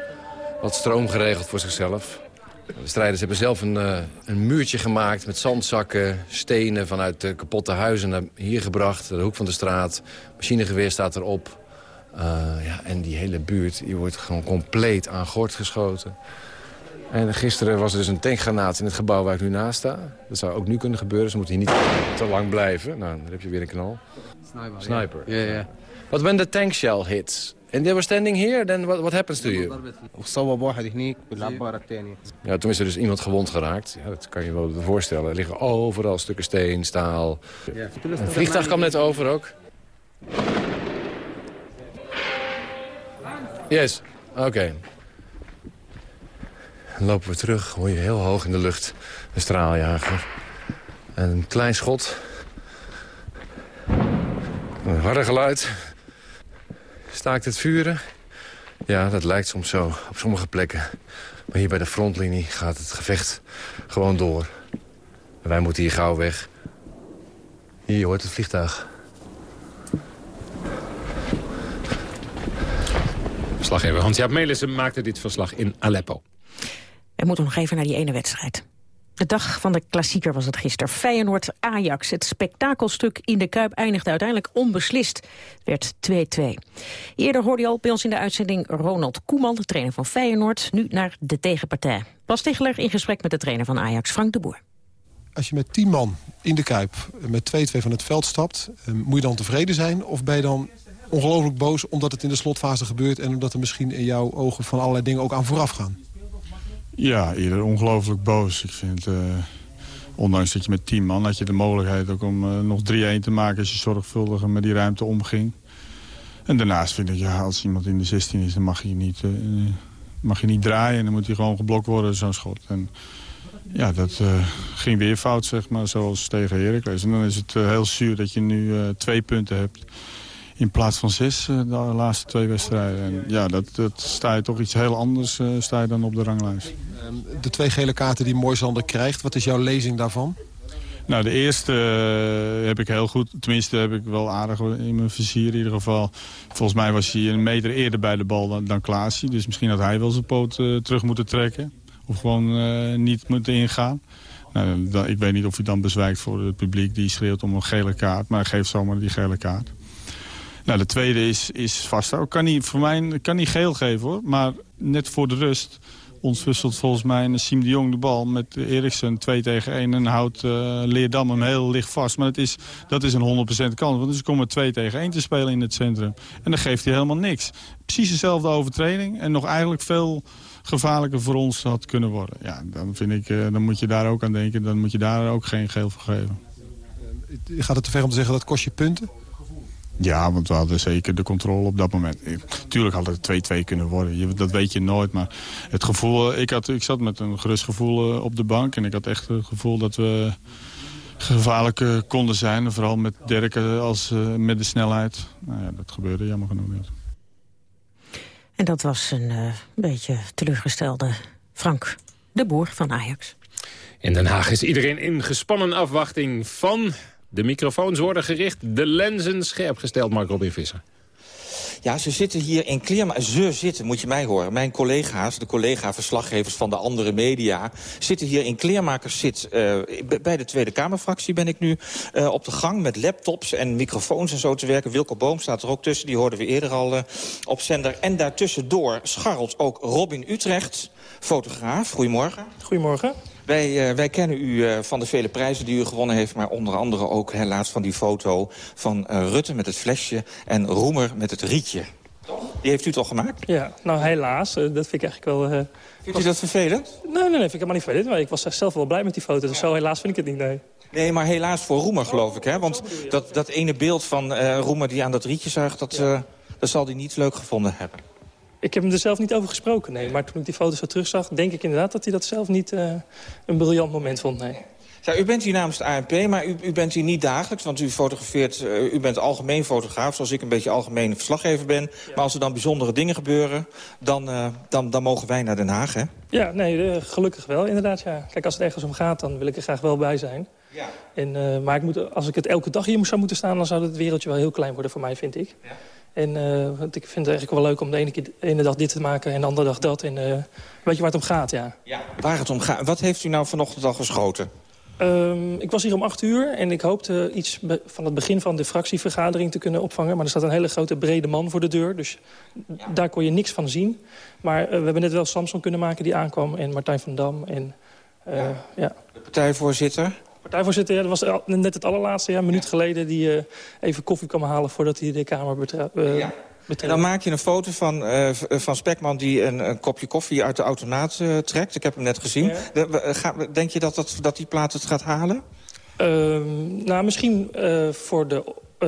wat stroom geregeld voor zichzelf. De strijders hebben zelf een, eh, een muurtje gemaakt met zandzakken, stenen vanuit kapotte huizen naar hier gebracht. De hoek van de straat, machinegeweer staat erop. Eh, ja, en die hele buurt, die wordt gewoon compleet aan gort geschoten. En gisteren was er dus een tankgranaat in het gebouw waar ik nu naast sta. Dat zou ook nu kunnen gebeuren, ze moeten hier niet te lang blijven. Nou, dan heb je weer een knal. Sniper. Sniper. Ja, ja. Wat when the tank shell hits, and they were standing here, then what, what happens to you? Ja, toen is er dus iemand gewond geraakt. Ja, dat kan je wel voorstellen. Er liggen overal stukken steen, staal. Een vliegtuig kwam net over ook. Yes, oké. Dan lopen we terug, hoor je heel hoog in de lucht een straaljager. En een klein schot. Een harde geluid. Staakt het vuren. Ja, dat lijkt soms zo op sommige plekken. Maar hier bij de frontlinie gaat het gevecht gewoon door. Wij moeten hier gauw weg. Hier, hoort het vliegtuig. Verslaggever Hans-Jaap Melissen maakte dit verslag in Aleppo. We moeten nog even naar die ene wedstrijd. De dag van de klassieker was het gisteren. Feyenoord-Ajax. Het spektakelstuk in de Kuip eindigde uiteindelijk onbeslist. Het werd 2-2. Eerder hoorde je al bij ons in de uitzending Ronald Koeman, de trainer van Feyenoord. Nu naar de tegenpartij. Bas Tegeler in gesprek met de trainer van Ajax, Frank de Boer. Als je met 10 man in de Kuip met 2-2 van het veld stapt... eh, moet je dan tevreden zijn of ben je dan ongelooflijk boos... omdat het in de slotfase gebeurt... en omdat er misschien in jouw ogen van allerlei dingen ook aan vooraf gaan? Ja, eerder ongelooflijk boos. Ik vind, eh, ondanks dat je met 10 man had je de mogelijkheid ook om eh, nog 3-1 te maken... als je zorgvuldiger met die ruimte omging. En daarnaast vind ik, ja, als iemand in de 16 is, dan mag je niet, eh, mag je niet draaien. Dan moet hij gewoon geblokt worden, zo'n schot. En ja, dat ging weer fout, zeg maar, zoals tegen Heracles. En dan is het heel zuur dat je nu twee punten hebt... in plaats van zes eh, de laatste twee wedstrijden. En ja, dat, dat sta je toch iets heel anders eh, sta je dan op de ranglijst. Ehm, De twee gele kaarten die Moisander krijgt, wat is jouw lezing daarvan? Nou, de eerste eh, heb ik heel goed. Tenminste, heb ik wel aardig in mijn vizier in ieder geval. Volgens mij was hij een meter eerder bij de bal dan, dan Klaasie. Dus misschien had hij wel zijn poot terug moeten trekken. Of gewoon niet moeten ingaan. Nou, dan, ik weet niet of hij dan bezwijkt voor het publiek. Die schreeuwt om een gele kaart. Maar hij geeft zomaar die gele kaart. Nou, de tweede is, is vast. Ook kan hij, voor mij kan hij geel geven hoor. Maar net voor de rust ontwisselt volgens mij Siem de Jong de bal met Eriksen 2 tegen 1. En houdt uh, Leerdam hem heel licht vast. Maar het is, dat is een 100% kans. Want ze komen 2 tegen 1 te spelen in het centrum. En dan geeft hij helemaal niks. Precies dezelfde overtreding. En nog eigenlijk veel gevaarlijker voor ons had kunnen worden. Ja, dan vind ik, uh, dan moet je daar ook aan denken. Dan moet je daar ook geen geel voor geven. Gaat het te ver om te zeggen dat kost je punten? Ja, want we hadden zeker de controle op dat moment. Tuurlijk had het 2-2 kunnen worden. Dat weet je nooit. Maar het gevoel, ik, had, ik zat met een gerust gevoel eh, op de bank. En ik had echt het gevoel dat we gevaarlijk eh, konden zijn. Vooral met Derken als uh, met de snelheid. Nou ja, dat gebeurde jammer genoeg niet. En dat was een uh, beetje teleurgestelde Frank de Boer van Ajax. In Den Haag is iedereen in gespannen afwachting van de microfoons worden gericht, de lenzen scherp gesteld, Mark Robin Visser. Ja, ze zitten hier in kleermakers. Ze zitten, moet je mij horen. Mijn collega's, de collega-verslaggevers van de andere media... zitten hier in kleermakers. Zit, uh, bij de Tweede Kamerfractie ben ik nu uh, op de gang... met laptops en microfoons en zo te werken. Wilco Boom staat er ook tussen, die hoorden we eerder al uh, op zender. En daartussendoor scharrelt ook Robin Utrecht, fotograaf. Goedemorgen. Goedemorgen. Wij, uh, wij kennen u uh, van de vele prijzen die u gewonnen heeft... maar onder andere ook helaas van die foto van uh, Rutte met het flesje... en Roemer met het rietje. Die heeft u toch gemaakt? Ja, nou helaas. dat vind ik eigenlijk wel... Vindt u dat vervelend? Nee, nee, nee, vind ik helemaal niet vervelend. Maar ik was zelf wel blij met die foto. Dus zo helaas vind ik het niet, nee. Nee, maar helaas voor Roemer, geloof ik. Hè? Want dat, dat ene beeld van Roemer die aan dat rietje zuigt... Dat, dat zal hij niet leuk gevonden hebben. Ik heb hem er zelf niet over gesproken, nee. Maar toen ik die foto's zo terugzag, denk ik inderdaad dat hij dat zelf niet uh, een briljant moment vond, nee. Ja, u bent hier namens de ANP, maar u, u bent hier niet dagelijks, want u fotografeert, uh, u bent algemeen fotograaf, zoals ik een beetje algemeen verslaggever ben. Ja. Maar als er dan bijzondere dingen gebeuren, dan, uh, dan, dan mogen wij naar Den Haag, hè? Ja, nee, gelukkig wel, inderdaad, ja. Kijk, als het ergens om gaat, dan wil ik er graag wel bij zijn. Ja. En, maar ik moet, als ik het elke dag hier zou moeten staan, dan zou het wereldje wel heel klein worden voor mij, vind ik. Ja. En uh, want ik vind het eigenlijk wel leuk om de ene, keer, de ene dag dit te maken en de andere dag dat. En uh, weet je waar het om gaat, ja. ja. Waar het om gaat. Wat heeft u nou vanochtend al geschoten? Um, ik was hier om acht uur en ik hoopte iets van het begin van de fractievergadering te kunnen opvangen. Maar er staat een hele grote brede man voor de deur, dus ja. daar kon je niks van zien. Maar uh, we hebben net wel Samson kunnen maken die aankwam en Martijn van Dam. En, ja. ja. De partijvoorzitter? Partijvoorzitter, ja, dat was net het allerlaatste, ja, een minuut geleden... die uh, even koffie kwam halen voordat hij de Kamer betreft. Uh, ja. En dan maak je een foto van, uh, van Spekman die een, een, kopje koffie uit de automaat uh, trekt. Ik heb hem net gezien. Ja. De, ga, denk je dat, dat, dat die plaat het gaat halen? Uh, nou, misschien voor de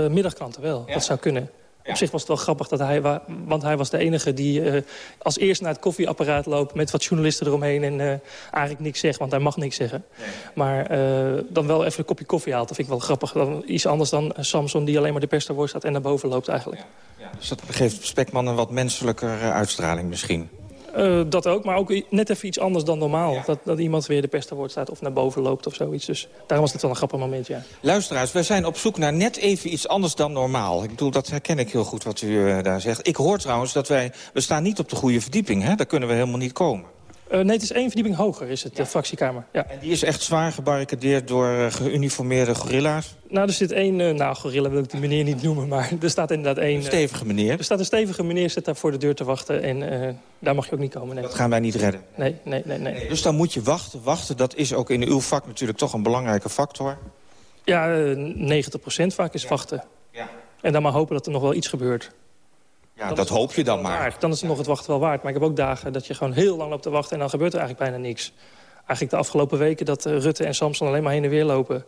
middagklanten wel. Ja. Dat zou kunnen. Op zich was het wel grappig, dat hij, want hij was de enige die uh, als eerste naar het koffieapparaat loopt... met wat journalisten eromheen en uh, eigenlijk niks zegt, want hij mag niks zeggen. Nee. Maar uh, dan wel even een kopje koffie haalt, dat vind ik wel grappig. Dan, iets anders dan Samson die alleen maar de pers ervoor staat en naar boven loopt eigenlijk. Ja. Ja. Dus dat geeft Spekman een wat menselijker uitstraling misschien? Uh, dat ook, maar ook net even iets anders dan normaal. Ja. Dat, dat iemand weer de pest woord staat of naar boven loopt of zoiets. Dus daarom was dit wel een grappig moment, ja. Luisteraars, wij zijn op zoek naar net even iets anders dan normaal. Ik bedoel, dat herken ik heel goed wat u uh, daar zegt. Ik hoor trouwens dat wij... We staan niet op de goede verdieping, hè? Daar kunnen we helemaal niet komen. Uh, nee, het is één verdieping hoger, is het, ja. de fractiekamer. Ja. En die is echt zwaar gebarricadeerd door uh, geuniformeerde gorilla's? Nou, er zit één... Uh, nou, gorilla wil ik die meneer niet noemen, maar er staat inderdaad één... Een stevige meneer? Er staat een stevige meneer, zit daar voor de deur te wachten en daar mag je ook niet komen. Nee. Dat gaan wij niet redden? Nee, nee, nee, nee. Dus dan moet je wachten, wachten. Dat is ook in uw vak natuurlijk toch een belangrijke factor? Ja, 90% vaak is ja. wachten. Ja. En dan maar hopen dat er nog wel iets gebeurt. Ja, dan dat hoop je dan maar. Waard. Dan is het nog het wachten wel waard. Maar ik heb ook dagen dat je gewoon heel lang loopt te wachten... en dan gebeurt er eigenlijk bijna niks. Eigenlijk de afgelopen weken dat uh, Rutte en Samson alleen maar heen en weer lopen.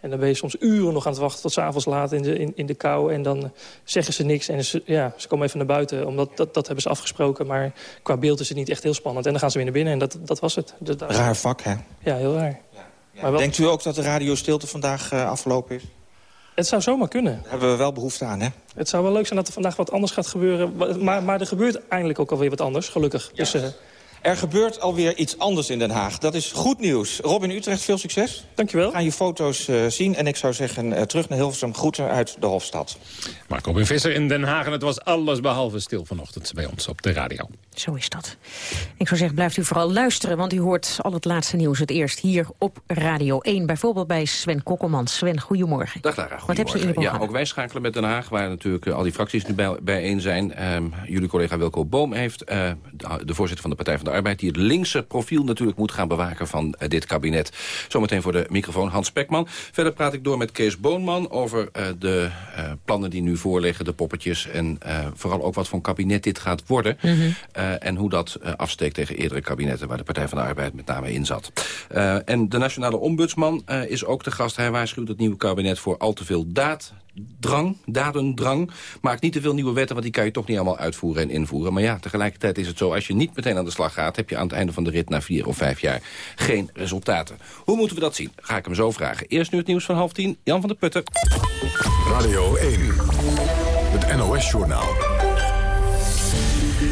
En dan ben je soms uren nog aan het wachten tot s'avonds laat in de, in, in de kou. En dan zeggen ze niks en ze, ja, ze komen even naar buiten. Omdat dat, dat hebben ze afgesproken. Maar qua beeld is het niet echt heel spannend. En dan gaan ze weer naar binnen en dat, dat was het. Dat, raar vak, hè? Ja, heel raar. Ja, ja. Maar wel... Denkt u ook dat de radiostilte vandaag uh, afgelopen is? Het zou zomaar kunnen. Daar hebben we wel behoefte aan, hè? Het zou wel leuk zijn dat er vandaag wat anders gaat gebeuren. Maar, maar er gebeurt eindelijk ook alweer wat anders, gelukkig. Ja. Dus, uh... Er gebeurt alweer iets anders in Den Haag. Dat is goed nieuws. Robin Utrecht, veel succes. Dankjewel. We gaan je foto's uh, zien. En ik zou zeggen, uh, terug naar Hilversum. Groeten uit de Hofstad. Mark Robin Visser in Den Haag. En het was alles behalve stil vanochtend bij ons op de radio. Zo is dat. Ik zou zeggen, blijft u vooral luisteren... want u hoort al het laatste nieuws het eerst hier op Radio 1. Bijvoorbeeld bij Sven Kokkelman. Sven, goedemorgen. Dag Lara, Wat heb je in de Ja, ook wij schakelen met Den Haag... waar natuurlijk eh, al die fracties nu bij, bijeen zijn. Ehm, jullie collega Wilco Boom heeft, eh, de, de, voorzitter van de Partij van de Arbeid... die het linkse profiel natuurlijk moet gaan bewaken van uh, dit kabinet. Zometeen voor de microfoon Hans Spekman. Verder praat ik door met Kees Boonman over de plannen die nu voorliggen... de poppetjes en vooral ook wat voor kabinet dit gaat worden... Mm -hmm. Uh, en hoe dat afsteekt tegen eerdere kabinetten... waar de Partij van de Arbeid met name in zat. En de nationale ombudsman is ook de gast. Hij waarschuwt het nieuwe kabinet voor al te veel daaddrang, dadendrang. Maakt niet te veel nieuwe wetten, want die kan je toch niet allemaal uitvoeren en invoeren. Maar ja, tegelijkertijd is het zo, als je niet meteen aan de slag gaat... heb je aan het einde van de rit na vier of vijf jaar geen resultaten. Hoe moeten we dat zien? Ga ik hem zo vragen. Eerst nu het nieuws van half tien. Jan van der Putten. Radio 1, het NOS-journaal.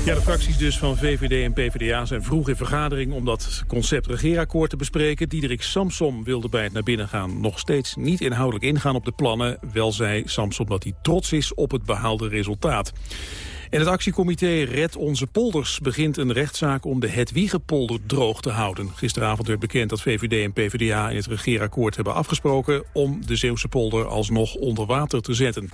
Ja, de fracties dus van VVD en PvdA zijn vroeg in vergadering om dat concept regeerakkoord te bespreken. Diederik Samsom wilde bij het naar binnen gaan nog steeds niet inhoudelijk ingaan op de plannen. Wel zei Samsom dat hij trots is op het behaalde resultaat. En het actiecomité Red Onze Polders begint een rechtszaak om de Hedwiegepolder droog te houden. Gisteravond werd bekend dat VVD en PvdA in het regeerakkoord hebben afgesproken om de Zeeuwse polder alsnog onder water te zetten.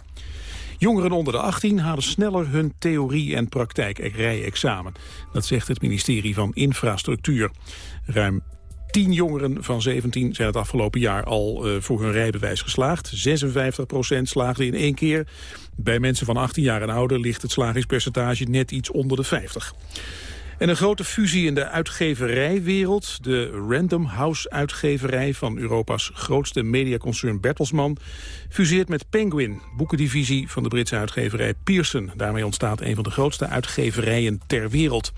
Jongeren onder de 18 halen sneller hun theorie- en praktijkrijexamen. Dat zegt het ministerie van Infrastructuur. Ruim 10 jongeren van 17 zijn het afgelopen jaar al uh, voor hun rijbewijs geslaagd. 56 procent slaagde in één keer. Bij mensen van 18 jaar en ouder ligt het slagingspercentage net iets onder de 50. En een grote fusie in de uitgeverijwereld. De Random House uitgeverij van Europa's grootste mediaconcern Bertelsmann... fuseert met Penguin, boekendivisie van de Britse uitgeverij Pearson. Daarmee ontstaat een van de grootste uitgeverijen ter wereld.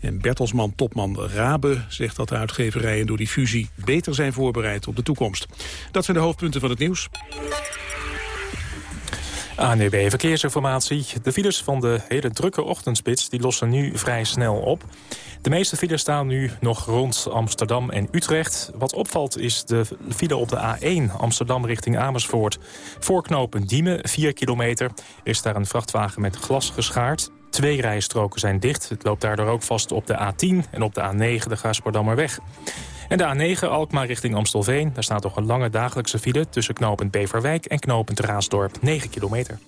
En Bertelsmann-topman Rabe zegt dat de uitgeverijen door die fusie... beter zijn voorbereid op de toekomst. Dat zijn de hoofdpunten van het nieuws. ANWB Verkeersinformatie. De files van de hele drukke ochtendspits die lossen nu vrij snel op. De meeste files staan nu nog rond Amsterdam en Utrecht. Wat opvalt is de file op de A1 Amsterdam richting Amersfoort. Voorknopen Diemen, 4 kilometer, is daar een vrachtwagen met glas geschaard. Twee rijstroken zijn dicht. Het loopt daardoor ook vast op de A10 en op de A9 de Gaasperdammerweg. En de A9 Alkmaar richting Amstelveen. Daar staat nog een lange dagelijkse file tussen knooppunt Beverwijk en knooppunt Raasdorp. 9 kilometer.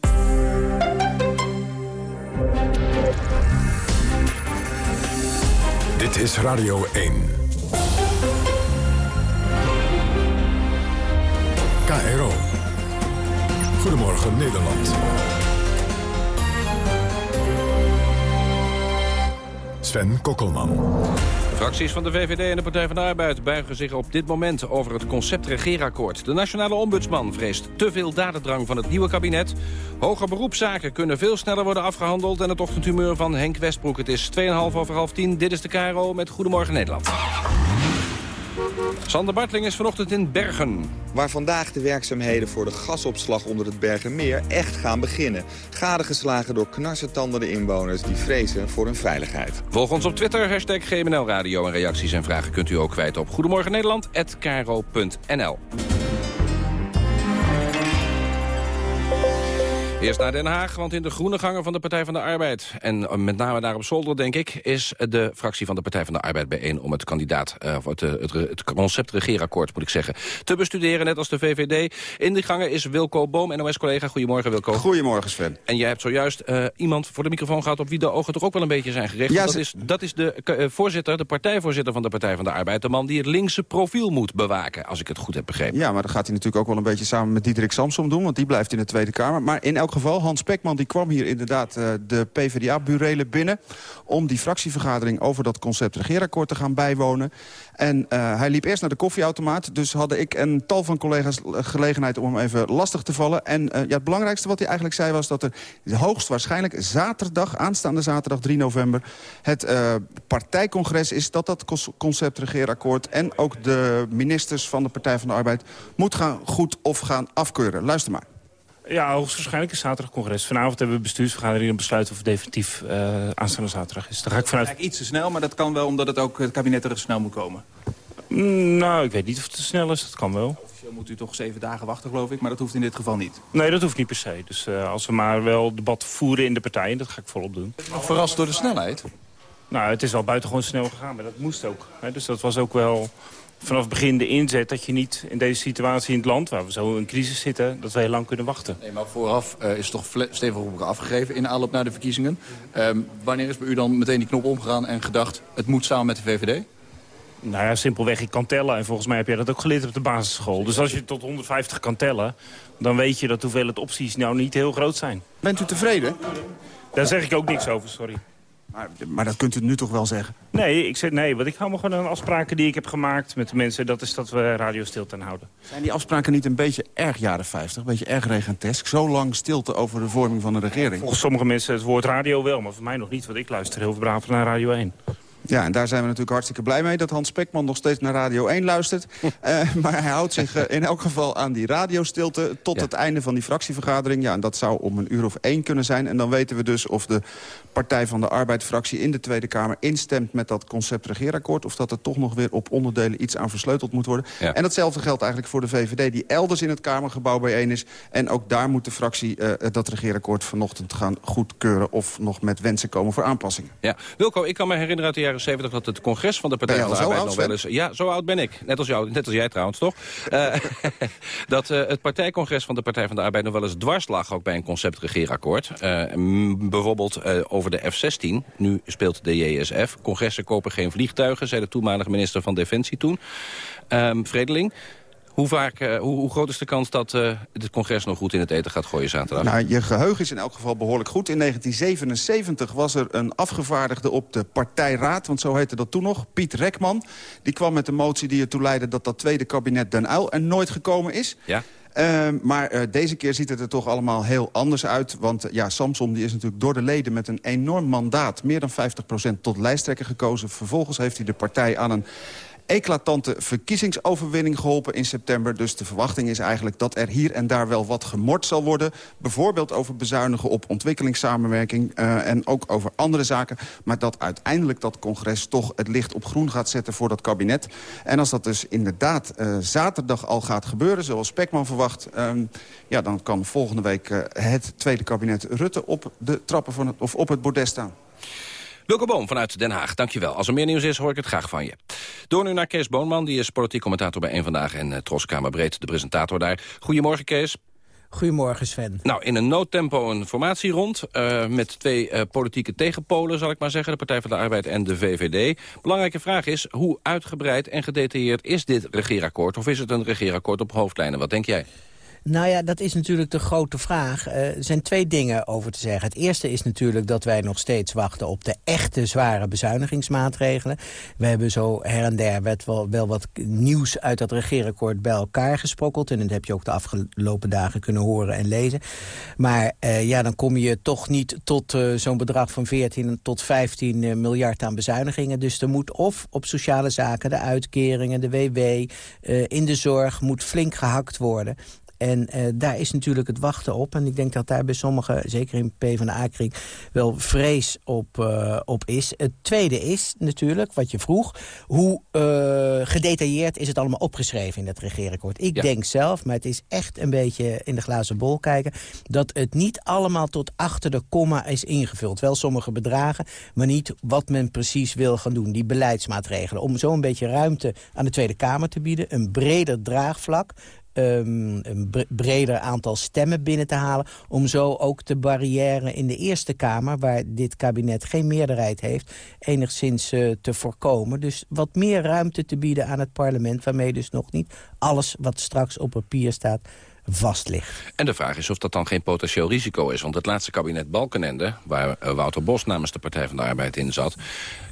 Dit is Radio 1. KRO. Goedemorgen Nederland. Sven Kokkelman. Fracties van de VVD en de Partij van de Arbeid buigen zich op dit moment over het concept regeerakkoord. De nationale ombudsman vreest te veel dadendrang van het nieuwe kabinet. Hoger beroepszaken kunnen veel sneller worden afgehandeld... en het ochtendhumeur van Henk Westbroek. Het is 2,5 over half 10. Dit is de KRO met Goedemorgen Nederland. Sander Bartling is vanochtend in Bergen. Waar vandaag de werkzaamheden voor de gasopslag onder het Bergenmeer echt gaan beginnen. Gadegeslagen door knarsetandende inwoners die vrezen voor hun veiligheid. Volg ons op Twitter, hashtag GMNL Radio. En reacties en vragen kunt u ook kwijt op Goedemorgen Eerst naar Den Haag, want in de groene gangen van de Partij van de Arbeid... en met name daar op zolder, denk ik... is de fractie van de Partij van de Arbeid bijeen... om het kandidaat, uh, het, het, het, concept regeerakkoord, moet ik zeggen... te bestuderen, net als de VVD. In die gangen is Wilco Boom, NOS-collega. Goedemorgen, Wilco. Goedemorgen, Sven. En jij hebt zojuist uh, iemand voor de microfoon gehad... op wie de ogen toch ook wel een beetje zijn gericht. Ja, dat, is, dat is de uh, voorzitter, de partijvoorzitter van de Partij van de Arbeid. De man die het linkse profiel moet bewaken, als ik het goed heb begrepen. Ja, maar dat gaat hij natuurlijk ook wel een beetje samen met Diederik Samsom doen... want die blijft in de Tweede Kamer. Maar in elk geval, Hans Spekman die kwam hier inderdaad uh, de PvdA-burelen binnen... om die fractievergadering over dat concept regeerakkoord te gaan bijwonen. En uh, hij liep eerst naar de koffieautomaat. Dus hadden ik en tal van collega's gelegenheid om hem even lastig te vallen. En uh, ja, het belangrijkste wat hij eigenlijk zei was dat er hoogstwaarschijnlijk zaterdag... aanstaande zaterdag 3 november het partijcongres is... dat dat concept regeerakkoord en ook de ministers van de Partij van de Arbeid... moet gaan goed of gaan afkeuren. Luister maar. Ja, hoogstwaarschijnlijk is zaterdag congres. Vanavond hebben we bestuursvergadering en besluiten of het definitief uh, aanstaande zaterdag is. Daar ga ik vanuit... Eigenlijk iets te snel, maar dat kan wel omdat het ook het kabinet er snel moet komen. Mm, nou, ik weet niet of het te snel is. Dat kan wel. Officieel moet u toch zeven dagen wachten, geloof ik. Maar dat hoeft in dit geval niet. Nee, dat hoeft niet per se. Dus uh, als we maar wel debat voeren in de partijen, dat ga ik volop doen. Nog verrast door de snelheid? Nou, het is al buitengewoon snel gegaan, maar dat moest ook. Hè? Dus dat was ook wel vanaf het begin de inzet dat je niet in deze situatie in het land... waar we zo in crisis zitten, dat we heel lang kunnen wachten. Nee, maar vooraf uh, is toch stevig op elkaar afgegeven in aanloop naar de verkiezingen. Um, wanneer is bij u dan meteen die knop omgegaan en gedacht... het moet samen met de VVD? Nou ja, simpelweg, ik kan tellen. En volgens mij heb jij dat ook geleerd op de basisschool. Dus als je tot 150 kan tellen, dan weet je dat hoeveel het opties nou niet heel groot zijn. Bent u tevreden? Daar zeg ik ook niks over, sorry. Maar, maar, dat kunt u nu toch wel zeggen? Nee, ik zeg nee, want ik hou me gewoon aan afspraken die ik heb gemaakt met de mensen. Dat is dat we radio stilte houden. Zijn die afspraken niet een beetje erg jaren 50? Een beetje erg regentesk? Zo lang stilte over de vorming van de regering? Volgens sommige mensen het woord radio wel, maar voor mij nog niet. Want ik luister heel braaf naar Radio 1. Ja, en daar zijn we natuurlijk hartstikke blij mee... dat Hans Spekman nog steeds naar Radio 1 luistert. uh, (laughs) maar hij houdt zich uh, in elk geval aan die radiostilte... tot ja. het einde van die fractievergadering. Ja, en dat zou om een uur of één kunnen zijn. En dan weten we dus of de Partij van de Arbeid-fractie in de Tweede Kamer... instemt met dat concept regeerakkoord... of dat er toch nog weer op onderdelen iets aan versleuteld moet worden. Ja. En datzelfde geldt eigenlijk voor de VVD... die elders in het Kamergebouw bijeen is. En ook daar moet de fractie uh, dat regeerakkoord vanochtend gaan goedkeuren... of nog met wensen komen voor aanpassingen. Ja, Wilco, ik kan me herinneren uit de jaren 70 dat het congres van de Partij van de Arbeid nog wel eens... Ja, zo oud ben ik. Net als, jou, net als jij trouwens, toch? uh, (laughs) dat uh, het partijcongres van de Partij van de Arbeid nog wel eens dwars lag... ook bij een concept regeerakkoord. Uh, bijvoorbeeld over de F-16. Nu speelt de JSF. Congressen kopen geen vliegtuigen, zei de toenmalige minister van Defensie toen. Um, Vredeling... Hoe, vaak, uh, hoe, hoe, groot is de kans dat uh, het congres nog goed in het eten gaat gooien zaterdag? Nou, je geheugen is in elk geval behoorlijk goed. In 1977 was er een afgevaardigde op de partijraad, want zo heette dat toen nog, Piet Rekman. Die kwam met een motie die ertoe leidde dat dat tweede kabinet Den Uyl er nooit gekomen is. Ja. Uh, maar uh, deze keer ziet het er toch allemaal heel anders uit. Want uh, ja, Samson die is natuurlijk door de leden met een enorm mandaat... meer dan 50% tot lijsttrekker gekozen. Vervolgens heeft hij de partij aan een eclatante verkiezingsoverwinning geholpen in september. Dus de verwachting is eigenlijk dat er hier en daar wel wat gemord zal worden. Bijvoorbeeld over bezuinigen op ontwikkelingssamenwerking... Uh, en ook over andere zaken. Maar dat uiteindelijk dat congres toch het licht op groen gaat zetten voor dat kabinet. En als dat dus inderdaad uh, zaterdag al gaat gebeuren, zoals Spekman verwacht... Um, ja, dan kan volgende week uh, het tweede kabinet Rutte op de trappen van het, of op het bordes staan. Wilke Boom vanuit Den Haag, dankjewel. Als er meer nieuws is, hoor ik het graag van je. Door nu naar Kees Boonman, die is politiek commentator bij Eén Vandaag... en uh, Troskamer Breed, de presentator daar. Goedemorgen, Kees. Goedemorgen, Sven. Nou, in een noodtempo een formatie rond... Uh, met twee uh, politieke tegenpolen, zal ik maar zeggen. De Partij van de Arbeid en de VVD. Belangrijke vraag is, hoe uitgebreid en gedetailleerd is dit regeerakkoord? Of is het een regeerakkoord op hoofdlijnen? Wat denk jij? Nou ja, dat is natuurlijk de grote vraag. Uh, er zijn twee dingen over te zeggen. Het eerste is natuurlijk dat wij nog steeds wachten op de echte zware bezuinigingsmaatregelen. We hebben zo her en der wel, wat nieuws uit dat regeerakkoord bij elkaar gesprokkeld. En dat heb je ook de afgelopen dagen kunnen horen en lezen. Maar uh, ja, dan kom je toch niet tot uh, zo'n bedrag van 14 tot 15 miljard aan bezuinigingen. Dus er moet of op sociale zaken, de uitkeringen, de WW, in de zorg moet flink gehakt worden. En uh, daar is natuurlijk het wachten op. En ik denk dat daar bij sommigen, zeker in PvdA-kring... wel vrees op, uh, op is. Het tweede is natuurlijk, wat je vroeg... hoe uh, gedetailleerd is het allemaal opgeschreven in dat regeerakkoord. Ik ja. denk zelf, maar het is echt een beetje in de glazen bol kijken... dat het niet allemaal tot achter de komma is ingevuld. Wel sommige bedragen, maar niet wat men precies wil gaan doen. Die beleidsmaatregelen. Om zo een beetje ruimte aan de Tweede Kamer te bieden. Een breder draagvlak um, een breder aantal stemmen binnen te halen... om zo ook de barrière in de Eerste Kamer... waar dit kabinet geen meerderheid heeft, enigszins uh, te voorkomen. Dus wat meer ruimte te bieden aan het parlement... waarmee dus nog niet alles wat straks op papier staat vast ligt. En de vraag is of dat dan geen potentieel risico is. Want het laatste kabinet Balkenende, waar uh, Wouter Bos namens de Partij van de Arbeid in zat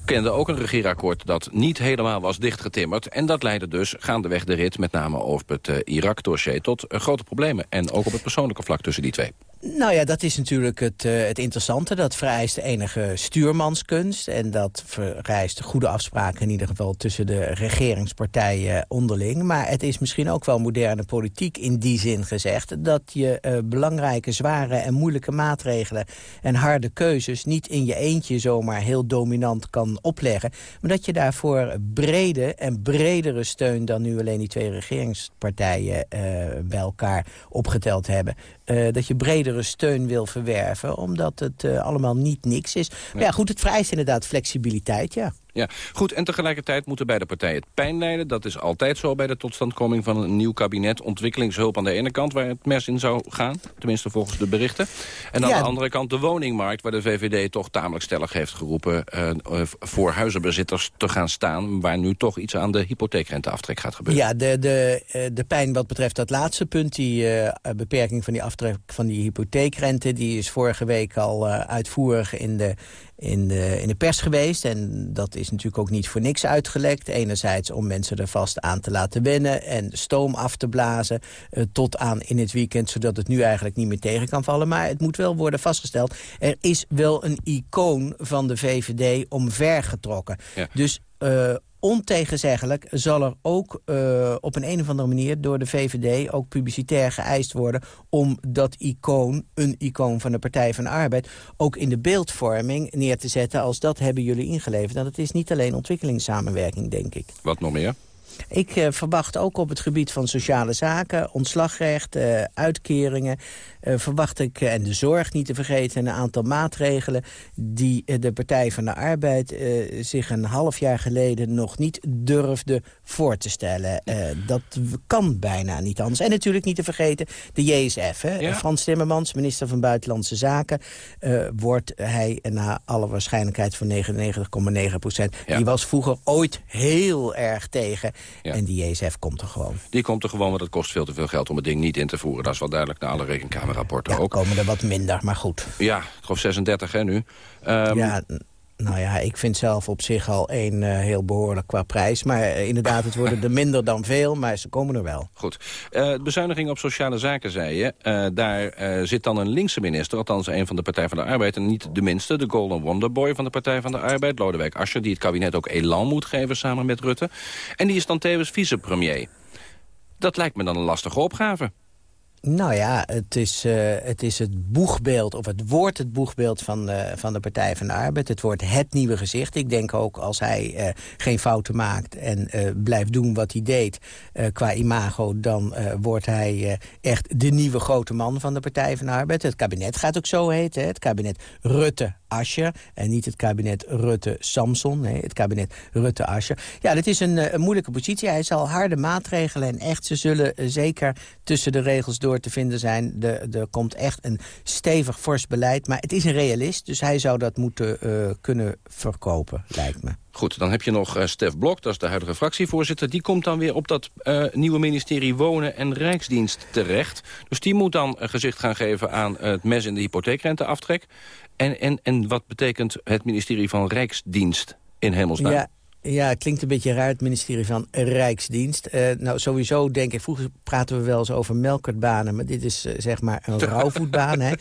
kende ook een regeerakkoord dat niet helemaal was dichtgetimmerd. En dat leidde dus gaandeweg de rit, met name over het uh, Irak-dossier... tot uh, grote problemen. En ook op het persoonlijke vlak tussen die twee. Nou ja, dat is natuurlijk het, uh, het interessante. Dat vereist enige stuurmanskunst. En dat vereist goede afspraken in ieder geval tussen de regeringspartijen onderling. Maar het is misschien ook wel moderne politiek in die zin gezegd... dat je belangrijke, zware en moeilijke maatregelen en harde keuzes... niet in je eentje zomaar heel dominant kan kan opleggen. Maar dat je daarvoor brede en bredere steun dan nu alleen die twee regeringspartijen uh, bij elkaar opgeteld hebben. Uh, dat je bredere steun wil verwerven, omdat het uh, allemaal niet niks is. Maar ja, goed, het vereist inderdaad flexibiliteit, ja. Ja, goed. En tegelijkertijd moeten beide partijen het pijn leiden. Dat is altijd zo bij de totstandkoming van een nieuw kabinet. Ontwikkelingshulp aan de ene kant, waar het mes in zou gaan. Tenminste volgens de berichten. En aan de andere kant de woningmarkt, waar de VVD toch tamelijk stellig heeft geroepen... Uh, voor huizenbezitters te gaan staan... waar nu toch iets aan de hypotheekrenteaftrek gaat gebeuren. Ja, de, de, de pijn wat betreft dat laatste punt... die uh, beperking van die aftrek van die hypotheekrente... die is vorige week al uitvoerig in de in de, in de pers geweest. En dat is natuurlijk ook niet voor niks uitgelekt. Enerzijds om mensen er vast aan te laten wennen... en stoom af te blazen uh, tot aan in het weekend... zodat het nu eigenlijk niet meer tegen kan vallen. Maar het moet wel worden vastgesteld. Er is wel een icoon van de VVD omvergetrokken. Ja. Dus... Uh, ontegenzeggelijk zal er ook uh, op een, een of andere manier door de VVD... ook publicitair geëist worden om dat icoon, een icoon van de Partij van de Arbeid... ook in de beeldvorming neer te zetten als dat hebben jullie ingeleverd. En dat is niet alleen ontwikkelingssamenwerking, denk ik. Wat nog meer? Ik uh, verwacht ook op het gebied van sociale zaken, ontslagrecht, uh, uitkeringen... Uh, verwacht ik, en de zorg niet te vergeten, een aantal maatregelen... die de Partij van de Arbeid zich een half jaar geleden nog niet durfde voor te stellen. dat kan bijna niet anders. En natuurlijk niet te vergeten de JSF. Hè? Ja? Frans Timmermans, minister van Buitenlandse Zaken... wordt hij na alle waarschijnlijkheid van 99,9 procent... Ja. die was vroeger ooit heel erg tegen ja. En die JSF komt er gewoon. Die komt er gewoon, want het kost veel te veel geld om het ding niet in te voeren. Dat is wel duidelijk naar alle rekenkamerrapporten ook. komen er wat minder, maar goed. Ja, ik geloof 36 hè, nu. Um, ja, nou ja, ik vind zelf op zich al één uh, heel behoorlijk qua prijs. Maar uh, inderdaad, het worden er minder dan veel, maar ze komen er wel. Goed. Uh, bezuiniging op sociale zaken, zei je. daar zit dan een linkse minister, althans een van de Partij van de Arbeid... en niet de minste, de Golden Wonderboy van de Partij van de Arbeid... Lodewijk Asscher, die het kabinet ook elan moet geven samen met Rutte. En die is dan tevens vicepremier. Dat lijkt me dan een lastige opgave. Nou ja, het is, uh, het is het boegbeeld, of het woord het boegbeeld van, uh, van de Partij van de Arbeid. Het wordt het nieuwe gezicht. Ik denk ook als hij uh, geen fouten maakt en blijft doen wat hij deed qua imago... dan wordt hij echt de nieuwe grote man van de Partij van de Arbeid. Het kabinet gaat ook zo heten, hè? het kabinet Rutte Ascher. En niet het kabinet Rutte-Samson. Nee, het kabinet Rutte-Ascher. Ja, dat is een, een, moeilijke positie. Hij zal harde maatregelen en echt, ze zullen zeker tussen de regels door te vinden zijn. De, er komt echt een stevig fors beleid. Maar het is een realist, dus hij zou dat moeten uh, kunnen verkopen, lijkt me. Goed, dan heb je nog uh, Stef Blok, dat is de huidige fractievoorzitter. Die komt dan weer op dat uh, nieuwe ministerie Wonen en Rijksdienst terecht. Dus die moet dan een gezicht gaan geven aan het mes in de hypotheekrenteaftrek. En, en, en wat betekent het ministerie van Rijksdienst in hemelsnaam? Ja. Ja, het klinkt een beetje raar, het ministerie van Rijksdienst. Uh, nou, sowieso denk ik, vroeger praten we wel eens over melkertbanen... maar dit is uh, zeg maar een (laughs) rouwvoetbaan. hè.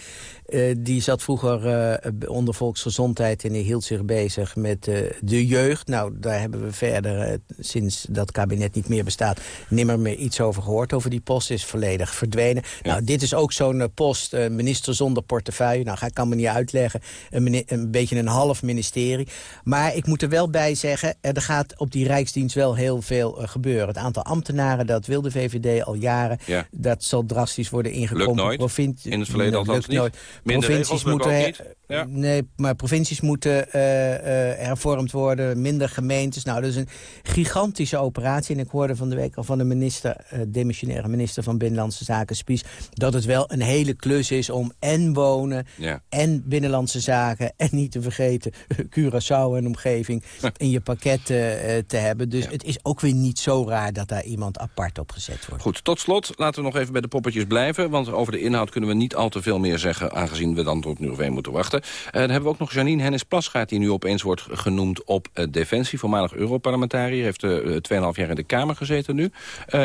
Uh, die zat vroeger onder volksgezondheid en die hield zich bezig met de jeugd. Nou, daar hebben we verder, sinds dat kabinet niet meer bestaat... nimmer meer iets over gehoord. Over die post is volledig verdwenen. Ja. Nou, dit is ook zo'n post, minister zonder portefeuille. Nou, ik kan me niet uitleggen. Een, een beetje een half ministerie. Maar ik moet er wel bij zeggen er gaat op die Rijksdienst wel heel veel uh, gebeuren. Het aantal ambtenaren, dat wil de VVD al jaren. Ja. Dat zal drastisch worden ingekomen. Lukt nooit. Provincie, in het verleden althans niet. Nooit. Minder provincies moeten niet. Ja. Nee, maar provincies moeten uh, uh, hervormd worden. Minder gemeentes. Nou, dat is een gigantische operatie. En ik hoorde van de week al van de minister, demissionaire minister van Binnenlandse Zaken, Spies, dat het wel een hele klus is om en wonen ja. en Binnenlandse Zaken en niet te vergeten Curaçao en omgeving in je pakket te hebben. Dus ja. het is ook weer niet zo raar dat daar iemand apart op gezet wordt. Goed, tot slot laten we nog even bij de poppetjes blijven. Want over de inhoud kunnen we niet al te veel meer zeggen... aangezien we dan tot nu één moeten wachten. Dan hebben we ook nog Janine Hennis-Plasgaard... die nu opeens wordt genoemd op uh, Defensie. Voormalig Europarlementariër. Heeft uh, 2,5 jaar in de Kamer gezeten nu.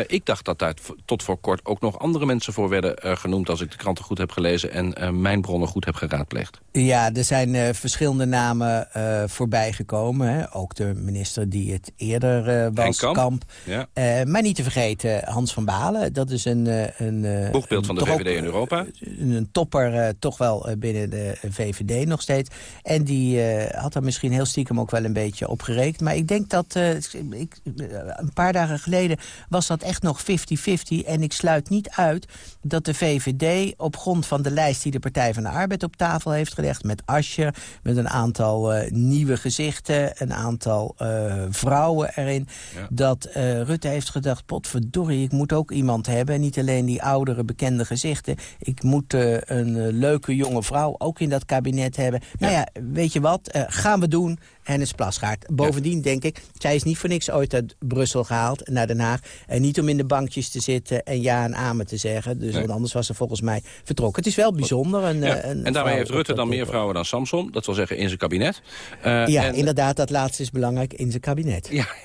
ik dacht dat daar tot voor kort ook nog andere mensen voor werden genoemd... als ik de kranten goed heb gelezen en mijn bronnen goed heb geraadpleegd. Ja, er zijn verschillende namen voorbij gekomen. Hè? Ook de minister die het eerder was, Kamp. Kamp. Ja. Maar niet te vergeten Hans van Balen. Dat is een... een Boegbeeld van de VVD in Europa. Een topper toch wel binnen de VVD nog steeds. En die had er misschien heel stiekem ook wel een beetje op gerekend. Maar ik denk dat... ik, een paar dagen geleden was dat echt nog 50-50. En ik sluit niet uit dat de VVD op grond van de lijst die de Partij van de Arbeid op tafel heeft gelegd... met Ascher, met een aantal nieuwe gezichten, een aantal vrouwen erin... dat Rutte heeft gedacht, potverdorie, ik moet ook iemand hebben... en niet alleen die oudere bekende gezichten. Ik moet een leuke jonge vrouw ook in dat kabinet hebben. Ja. Nou ja, weet je wat, gaan we doen... Hennis Plasgaard. Bovendien denk ik, zij is niet voor niks ooit uit Brussel gehaald naar Den Haag. En niet om in de bankjes te zitten en ja en amen te zeggen. Dus Nee. want anders was ze volgens mij vertrokken. Het is wel bijzonder. Een, Ja. eh, een en daarmee heeft Rutte dan meer vrouwen dan Samson. Dat wil zeggen in zijn kabinet. Eh, ja, en, inderdaad, dat laatste is belangrijk in zijn kabinet. Ja. (laughs)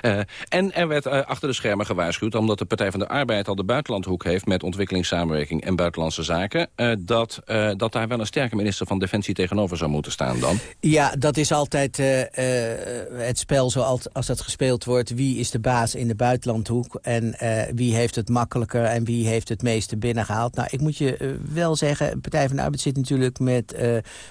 Eh, en er werd achter de schermen gewaarschuwd... omdat de Partij van de Arbeid al de buitenlandhoek heeft... met ontwikkelingssamenwerking en buitenlandse zaken... dat, dat daar wel een sterke minister van Defensie tegenover zou moeten staan dan. Ja, dat is altijd eh, het spel zoals als dat gespeeld wordt. Wie is de baas in de buitenlandhoek? En eh, wie heeft het makkelijker en wie heeft het meeste binnengehaald? Nou, ik moet je wel zeggen, Partij van de Arbeid zit natuurlijk met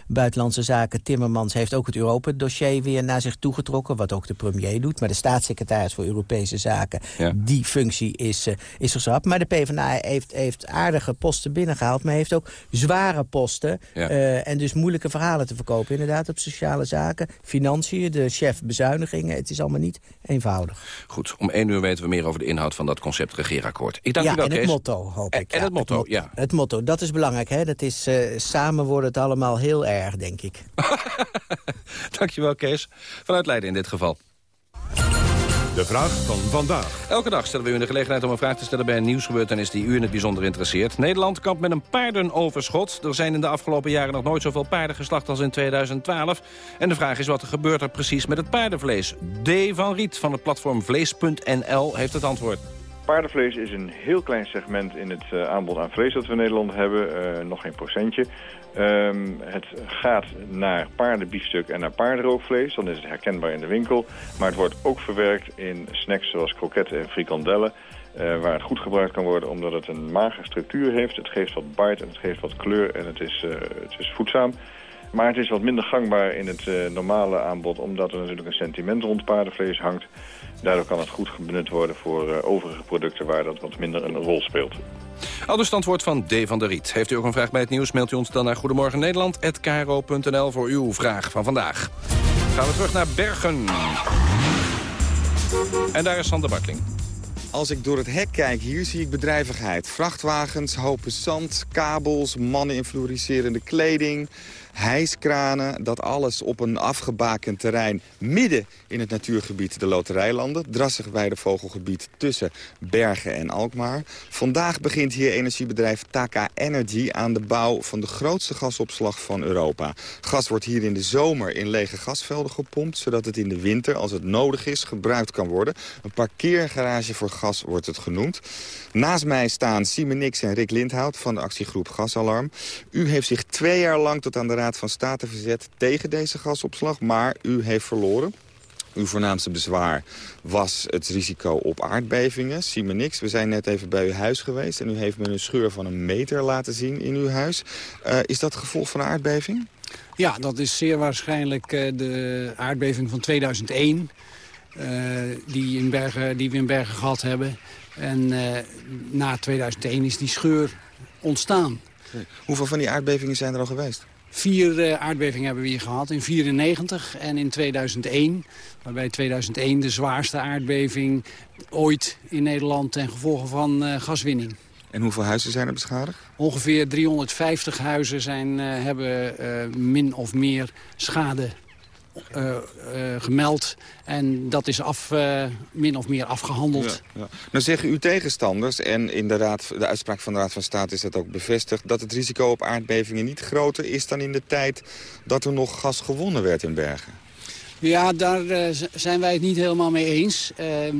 buitenlandse zaken. Timmermans heeft ook het Europa-dossier weer naar zich toegetrokken. Wat ook de premier doet. Maar de staatssecretaris voor Europese Zaken, Ja. die functie is, is geschrapt. Maar de PvdA heeft, heeft aardige posten binnengehaald. Maar heeft ook zware posten. Ja. en dus moeilijke verhalen te verkopen. Inderdaad, op sociale zaken, financiën, de chef bezuinigingen. Het is allemaal niet eenvoudig. Goed, om één uur weten we meer over de inhoud van dat concept regeerakkoord. Ik dank ja, u wel, en het Kees. motto, hoop ik. en ja. het motto, ja. Het motto, dat is belangrijk. Hè? Dat is, eh, samen wordt het allemaal heel erg, denk ik. (laughs) Dankjewel, Kees. Vanuit Leiden in dit geval. De vraag van vandaag. Elke dag stellen we u de gelegenheid om een vraag te stellen bij een nieuwsgebeurtenis die u in het bijzonder interesseert. Nederland kampt met een paardenoverschot. Er zijn in de afgelopen jaren nog nooit zoveel paarden geslacht als in 2012. En de vraag is wat er gebeurt er precies met het paardenvlees. D. van Riet van het platform Vlees.nl heeft het antwoord. Paardenvlees is een heel klein segment in het eh, aanbod aan vlees dat we in Nederland hebben. eh, nog geen procentje. Ehm, het gaat naar paardenbiefstuk en naar paardenrookvlees. Dan is het herkenbaar in de winkel. Maar het wordt ook verwerkt in snacks zoals kroketten en frikandellen. eh, waar het goed gebruikt kan worden omdat het een magere structuur heeft. Het geeft wat bite en het geeft wat kleur en het is, eh, het is voedzaam. Maar het is wat minder gangbaar in het eh, normale aanbod... omdat er natuurlijk een sentiment rond paardenvlees hangt. Daardoor kan het goed benut worden voor overige producten... waar dat wat minder een rol speelt. Al dus het antwoord van D. van der Riet. Heeft u ook een vraag bij het nieuws, mailt u ons dan naar Goedemorgen Nederland@kro.nl voor uw vraag van vandaag. Gaan we terug naar Bergen. En daar is Sander Bartling. Als ik door het hek kijk, hier zie ik bedrijvigheid. Vrachtwagens, hopen zand, kabels, mannen in fluoriserende kleding... hijskranen, dat alles op een afgebakend terrein... midden in het natuurgebied de Loterijlanden. Drassig weidevogelgebied tussen Bergen en Alkmaar. Vandaag begint hier energiebedrijf Taka Energy aan de bouw... van de grootste gasopslag van Europa. Gas wordt hier in de zomer in lege gasvelden gepompt... zodat het in de winter, als het nodig is, gebruikt kan worden. Een parkeergarage voor gas wordt het genoemd. Naast mij staan Simon Nix en Rick Lindhout van de actiegroep Gasalarm. U heeft zich twee jaar lang tot aan de Raad van State verzet tegen deze gasopslag, maar u heeft verloren. Uw voornaamste bezwaar was het risico op aardbevingen. Simon Nix, we zijn net even bij uw huis geweest... en u heeft me een scheur van een meter laten zien in uw huis. Eh, is dat gevolg van een aardbeving? Ja, dat is zeer waarschijnlijk eh, de aardbeving van 2001... eh, die, in Bergen, die we in Bergen gehad hebben. En na 2001 is die scheur ontstaan. Hoeveel van die aardbevingen zijn er al geweest? Vier eh, aardbevingen hebben we hier gehad. In 94 en in 2001. Waarbij 2001 de zwaarste aardbeving ooit in Nederland... ten gevolge van eh, gaswinning. En hoeveel huizen zijn er beschadigd? Ongeveer 350 huizen zijn, eh, hebben min of meer schade eh, eh, gemeld. En dat is af, eh, min of meer afgehandeld. Ja, ja. Nou zeggen uw tegenstanders, en in de, raad, de uitspraak van de Raad van State is dat ook bevestigd... dat het risico op aardbevingen niet groter is dan in de tijd dat er nog gas gewonnen werd in Bergen. Ja, daar zijn wij het niet helemaal mee eens. Ehm,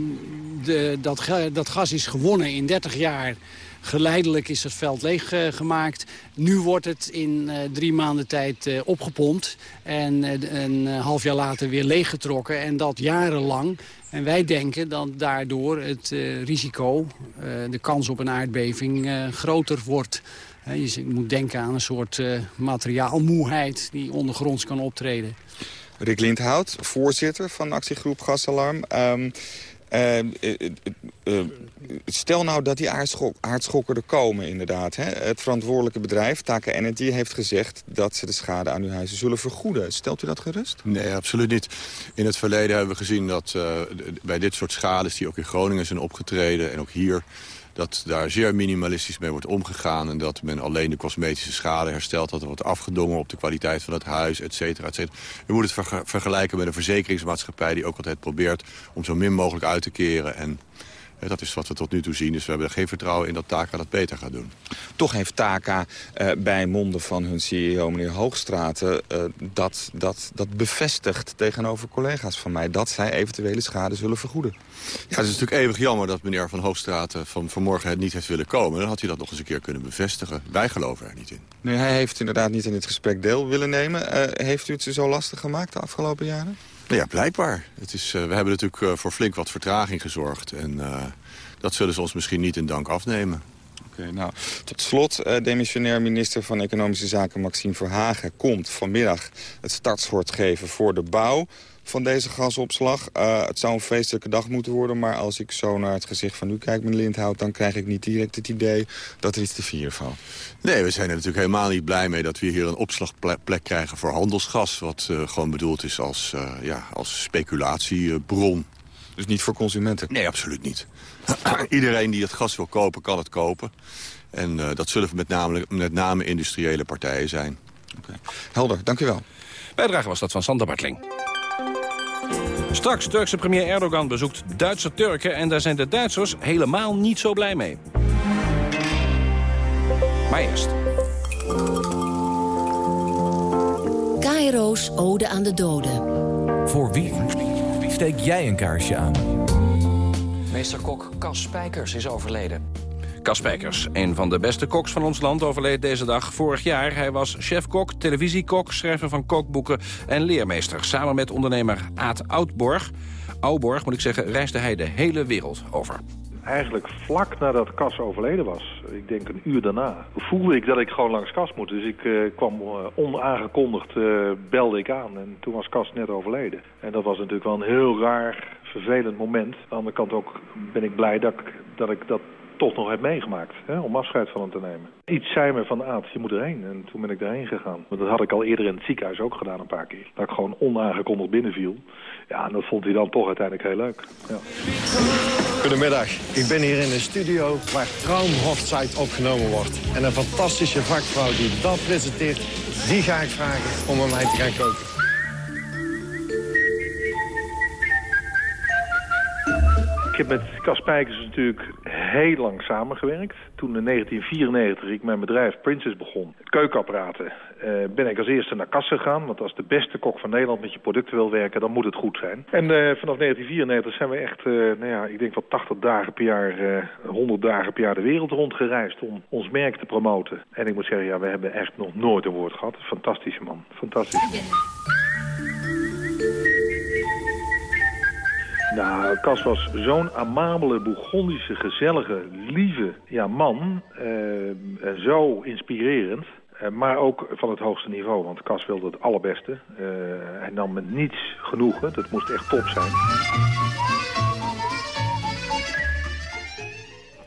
de, dat, dat gas is gewonnen in 30 jaar Geleidelijk is het veld leeggemaakt. nu wordt het in drie maanden tijd opgepompt. En een half jaar later weer leeggetrokken. En dat jarenlang. En wij denken dat daardoor het risico, de kans op een aardbeving, groter wordt. je moet denken aan een soort materiaalmoeheid die ondergronds kan optreden. Rick Lindhout, voorzitter van actiegroep Gasalarm. Ehm, ehm, eh, eh, eh, stel nou dat die aardschok, aardschokken er komen inderdaad. Hè? Het verantwoordelijke bedrijf, Taka Energy, heeft gezegd... dat ze de schade aan uw huizen zullen vergoeden. Stelt u dat gerust? Nee, absoluut niet. In het verleden hebben we gezien dat bij dit soort schades... die ook in Groningen zijn opgetreden en ook hier dat daar zeer minimalistisch mee wordt omgegaan... en dat men alleen de cosmetische schade herstelt... dat er wordt afgedongen op de kwaliteit van het huis, et cetera, et cetera. Je moet het vergelijken met een verzekeringsmaatschappij... die ook altijd probeert om zo min mogelijk uit te keren... en dat is wat we tot nu toe zien. Dus we hebben er geen vertrouwen in dat Taka dat beter gaat doen. Toch heeft Taka uh, bij monden van hun CEO, meneer Hoogstraten... Uh, dat, dat, dat bevestigd tegenover collega's van mij... dat zij eventuele schade zullen vergoeden. Ja, het is natuurlijk eeuwig jammer dat meneer Van Hoogstraten van vanmorgen het niet heeft willen komen. Dan had hij dat nog eens een keer kunnen bevestigen. Wij geloven er niet in. Nee, hij heeft inderdaad niet in het gesprek deel willen nemen. Uh, heeft u het zo lastig gemaakt de afgelopen jaren? Ja, blijkbaar. Het is, uh, we hebben natuurlijk uh, voor flink wat vertraging gezorgd. En uh, dat zullen ze ons misschien niet in dank afnemen. Oké, nou, tot slot, demissionair minister van Economische Zaken Maxime Verhagen... komt vanmiddag het startschort geven voor de bouw van deze gasopslag. Uh, het zou een feestelijke dag moeten worden... maar als ik zo naar het gezicht van u kijk, meneer Lindhout... dan krijg ik niet direct het idee dat er iets te vieren valt. Nee, we zijn er natuurlijk helemaal niet blij mee... dat we hier een opslagplek krijgen voor handelsgas... wat uh, gewoon bedoeld is als, uh, ja, als speculatiebron. Dus niet voor consumenten? Nee, absoluut niet. (clears throat) Iedereen die het gas wil kopen, kan het kopen. En dat zullen met name, met name industriële partijen zijn. Okay. Helder, dank u wel. Bijdrage was dat van Sander Bartling. Straks Turkse premier Erdogan bezoekt Duitse Turken... en daar zijn de Duitsers helemaal niet zo blij mee. Maar eerst. Cairo's Ode aan de Doden. Voor wie steek jij een kaarsje aan? Meester-kok Cas Spijkers is overleden. Cas Spijkers, een van de beste koks van ons land, overleed deze dag vorig jaar. Hij was chefkok, televisiekok, schrijver van kookboeken en leermeester. Samen met ondernemer Aad Oudborg, Ouborg moet ik zeggen, reisde hij de hele wereld over. Eigenlijk vlak nadat Cas overleden was, ik denk een uur daarna, voelde ik dat ik gewoon langs Cas moet. Dus ik uh, kwam uh, onaangekondigd, uh, belde ik aan en toen was Cas net overleden. En dat was natuurlijk wel een heel raar, vervelend moment. Aan de andere kant ook ben ik blij dat ik dat, ik dat toch nog heb meegemaakt. Hè, om afscheid van hem te nemen. Iets zei me van Aad, je moet erheen. En toen ben ik erheen gegaan. Maar dat had ik al eerder in het ziekenhuis ook gedaan een paar keer. Dat ik gewoon onaangekondigd binnenviel. Ja, en dat vond hij dan toch uiteindelijk heel leuk. Ja. Goedemiddag. Ik ben hier in de studio waar Traumhochzeit opgenomen wordt. En een fantastische vakvrouw die dat presenteert, die ga ik vragen om met mij te gaan koken. Heb met Cas Spijkers natuurlijk heel lang samengewerkt. Toen in 1994 ik mijn bedrijf Princess begon, keukenapparaten, uh, ben ik als eerste naar Kas gegaan. Want als de beste kok van Nederland met je producten wil werken, dan moet het goed zijn. En uh, vanaf 1994 zijn we echt, uh, nou ja, ik denk wel 80 dagen per jaar, 100 dagen per jaar de wereld rondgereisd om ons merk te promoten. En ik moet zeggen, ja, we hebben echt nog nooit een woord gehad. Fantastische man, fantastische man. Nou, Cas was zo'n amabele, bourgondische, gezellige, lieve ja, man. Uh, zo inspirerend. Uh, maar ook van het hoogste niveau, want Cas wilde het allerbeste. Uh, hij nam met niets genoegen, dat moest echt top zijn.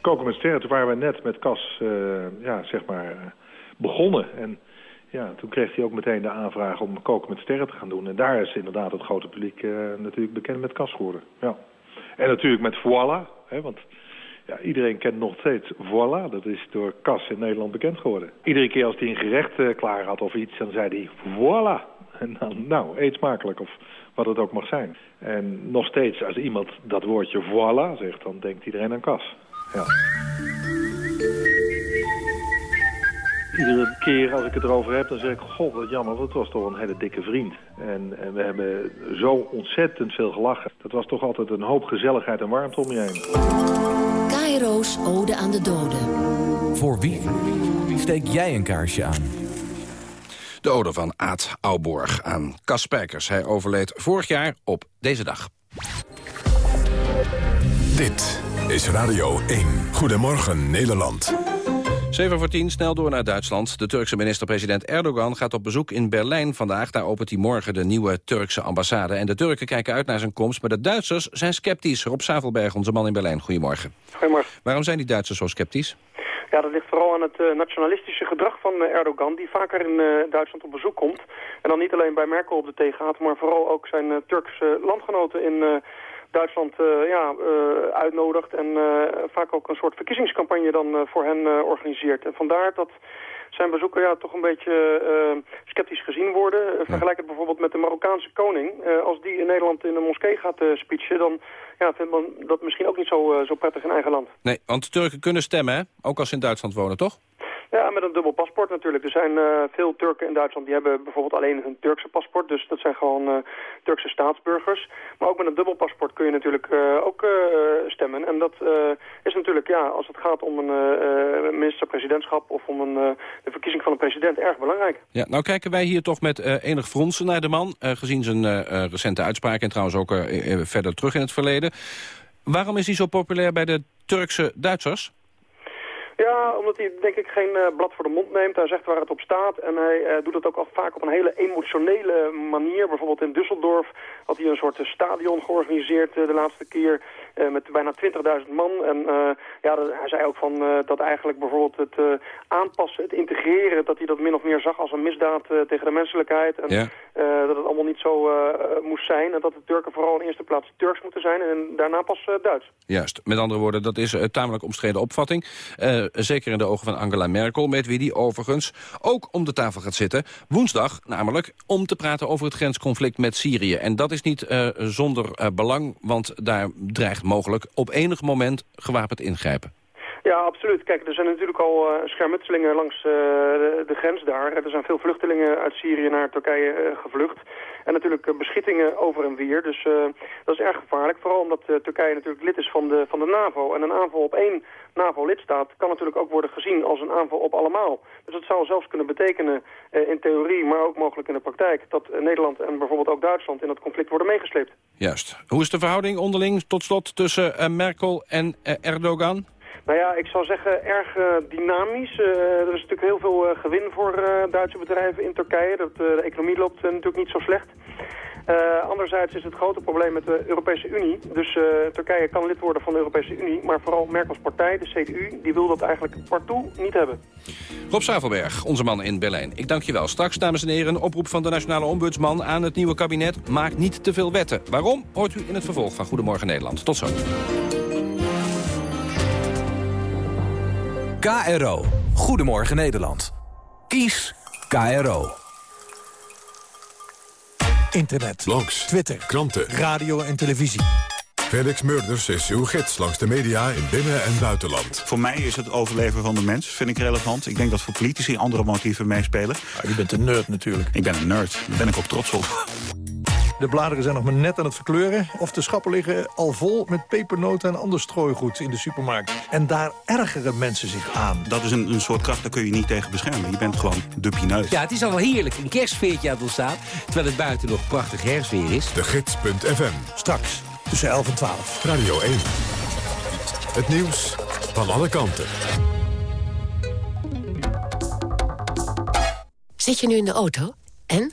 Koken met sterren, toen waren we net met Cas, ja, zeg maar, begonnen. En ja, toen kreeg hij ook meteen de aanvraag om koken met sterren te gaan doen. En daar is inderdaad het grote publiek uh, natuurlijk bekend met Cas geworden. Ja. En natuurlijk met Voila, hè, want ja, iedereen kent nog steeds Voila. Dat is door Cas in Nederland bekend geworden. Iedere keer als hij een gerecht uh, klaar had of iets, dan zei hij Voila. En dan, nou, eet smakelijk of wat het ook mag zijn. En nog steeds, als iemand dat woordje Voila zegt, dan denkt iedereen aan Cas. Ja. Iedere keer als ik het erover heb, dan zeg ik... God, wat jammer, dat was toch een hele dikke vriend. En, en we hebben zo ontzettend veel gelachen. Dat was toch altijd een hoop gezelligheid en warmte om je heen. KRO's Ode aan de Doden. Voor wie? Wie steek jij een kaarsje aan? De ode van Aad Auborg aan Cas Spijkers. Hij overleed vorig jaar op deze dag. Dit is Radio 1. Goedemorgen Nederland. 7 voor 10, snel door naar Duitsland. De Turkse minister-president Erdogan gaat op bezoek in Berlijn vandaag. Daar opent hij morgen de nieuwe Turkse ambassade. En de Turken kijken uit naar zijn komst, maar de Duitsers zijn sceptisch. Rob Zavelberg, onze man in Berlijn, goedemorgen. Goedemorgen. Waarom zijn die Duitsers zo sceptisch? Ja, dat ligt vooral aan het uh, nationalistische gedrag van uh, Erdogan... die vaker in uh, Duitsland op bezoek komt. En dan niet alleen bij Merkel op de thee gaat... maar vooral ook zijn Turkse landgenoten in Duitsland ja, uitnodigt... en vaak ook een soort verkiezingscampagne dan voor hen organiseert. En vandaar dat zijn bezoeken ja, toch een beetje sceptisch gezien worden. vergelijk het bijvoorbeeld met de Marokkaanse koning. als die in Nederland in een moskee gaat speechen... dan ja, vindt man dat misschien ook niet zo, zo prettig in eigen land. Nee, want de Turken kunnen stemmen, hè? ook als ze in Duitsland wonen, toch? Ja, met een dubbel paspoort natuurlijk. Er zijn uh, veel Turken in Duitsland die hebben bijvoorbeeld alleen een Turkse paspoort. Dus dat zijn gewoon uh, Turkse staatsburgers. Maar ook met een dubbel paspoort kun je natuurlijk uh, ook stemmen. En dat is natuurlijk, ja, als het gaat om een minister-presidentschap of om een, de verkiezing van een president, erg belangrijk. Ja, nou kijken wij hier toch met enig fronsen naar de man. gezien zijn recente uitspraken en trouwens ook verder terug in het verleden. Waarom is hij zo populair bij de Turkse Duitsers? Ja, omdat hij denk ik geen uh, blad voor de mond neemt. Hij zegt waar het op staat en hij uh, doet het ook al vaak op een hele emotionele manier. Bijvoorbeeld in Düsseldorf had hij een soort uh, stadion georganiseerd de laatste keer met bijna 20.000 man. En ja, dat, hij zei ook van dat eigenlijk bijvoorbeeld het aanpassen, het integreren, dat hij dat min of meer zag als een misdaad tegen de menselijkheid. En ja. dat het allemaal niet zo moest zijn en dat de Turken vooral in eerste plaats Turks moeten zijn en daarna pas Duits. Juist, met andere woorden, dat is een tamelijk omstreden opvatting zeker in de ogen van Angela Merkel... met wie die overigens ook om de tafel gaat zitten. Woensdag namelijk om te praten over het grensconflict met Syrië. En dat is niet uh, zonder uh, belang, want daar dreigt mogelijk... op enig moment gewapend ingrijpen. Ja, absoluut. Kijk, er zijn natuurlijk al schermutselingen langs de, grens daar. Er zijn veel vluchtelingen uit Syrië naar Turkije gevlucht. En natuurlijk beschietingen over en weer. Dus dat is erg gevaarlijk. Vooral omdat Turkije natuurlijk lid is van de, van de NAVO. En een aanval op één NAVO-lidstaat kan natuurlijk ook worden gezien als een aanval op allemaal. Dus dat zou zelfs kunnen betekenen in theorie, maar ook mogelijk in de praktijk... dat Nederland en bijvoorbeeld ook Duitsland in dat conflict worden meegesleept. Juist. Hoe is de verhouding onderling tot slot tussen Merkel en Erdogan? Nou ja, ik zou zeggen erg uh, dynamisch. Uh, er is natuurlijk heel veel uh, gewin voor Duitse bedrijven in Turkije. Dat, de economie loopt natuurlijk niet zo slecht. anderzijds is het grote probleem met de Europese Unie. Dus Turkije kan lid worden van de Europese Unie. Maar vooral Merkels partij, de CDU, die wil dat eigenlijk partout niet hebben. Rob Zavelberg, onze man in Berlijn. Ik dank je wel. Straks, dames en heren, een oproep van de Nationale Ombudsman aan het nieuwe kabinet. Maak niet te veel wetten. Waarom, hoort u in het vervolg van Goedemorgen Nederland. Tot zo. KRO. Goedemorgen Nederland. Kies KRO. Internet, blogs, Twitter, kranten, radio en televisie. Felix Murders is uw gids langs de media in binnen- en buitenland. Voor mij is het overleven van de mens, vind ik relevant. Ik denk dat voor politici andere motieven meespelen. Ja, je bent een nerd natuurlijk. Ik ben een nerd, daar ben ik ook trots op. De bladeren zijn nog maar net aan het verkleuren. Of de schappen liggen al vol met pepernoten en ander strooigoed in de supermarkt. En daar ergeren mensen zich aan. Dat is een, een soort kracht, daar kun je niet tegen beschermen. Je bent gewoon de pineut. Ja, het is al wel heerlijk. Een kerstfeertje aan het ontstaan. Terwijl het buiten nog prachtig herfstweer is. De Gids.fm. Straks tussen 11 en 12. Radio 1. Het nieuws van alle kanten. Zit je nu in de auto? En?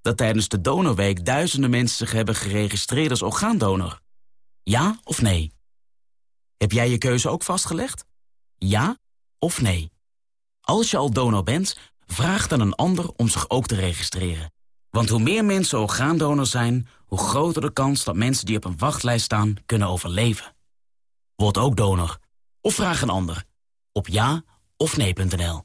dat tijdens de Donorweek duizenden mensen zich hebben geregistreerd als orgaandonor? Ja of nee? Heb jij je keuze ook vastgelegd? Ja of nee? Als je al donor bent, vraag dan een ander om zich ook te registreren. Want hoe meer mensen orgaandonor zijn, hoe groter de kans dat mensen die op een wachtlijst staan kunnen overleven. Word ook donor. Of vraag een ander. Op ja of nee.nl.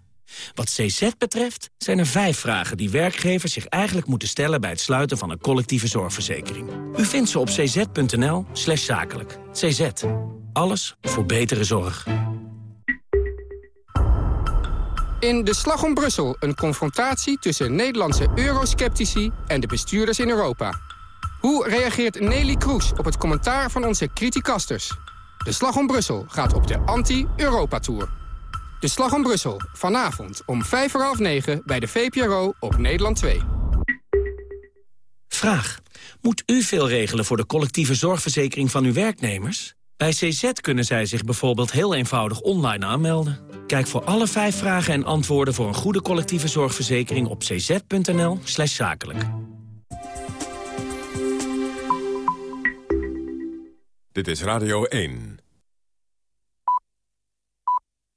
Wat CZ betreft zijn er vijf vragen die werkgevers zich eigenlijk moeten stellen... bij het sluiten van een collectieve zorgverzekering. U vindt ze op cz.nl slash zakelijk. CZ. Alles voor betere zorg. In De Slag om Brussel een confrontatie tussen Nederlandse eurosceptici en de bestuurders in Europa. Hoe reageert Nelly Kroes op het commentaar van onze criticasters? De Slag om Brussel gaat op de anti-Europa-tour. De Slag om Brussel, vanavond om vijf voor half negen bij de VPRO op Nederland 2. Vraag. Moet u veel regelen voor de collectieve zorgverzekering van uw werknemers? Bij CZ kunnen zij zich bijvoorbeeld heel eenvoudig online aanmelden. Kijk voor alle vijf vragen en antwoorden voor een goede collectieve zorgverzekering op cz.nl slash zakelijk. Dit is Radio 1.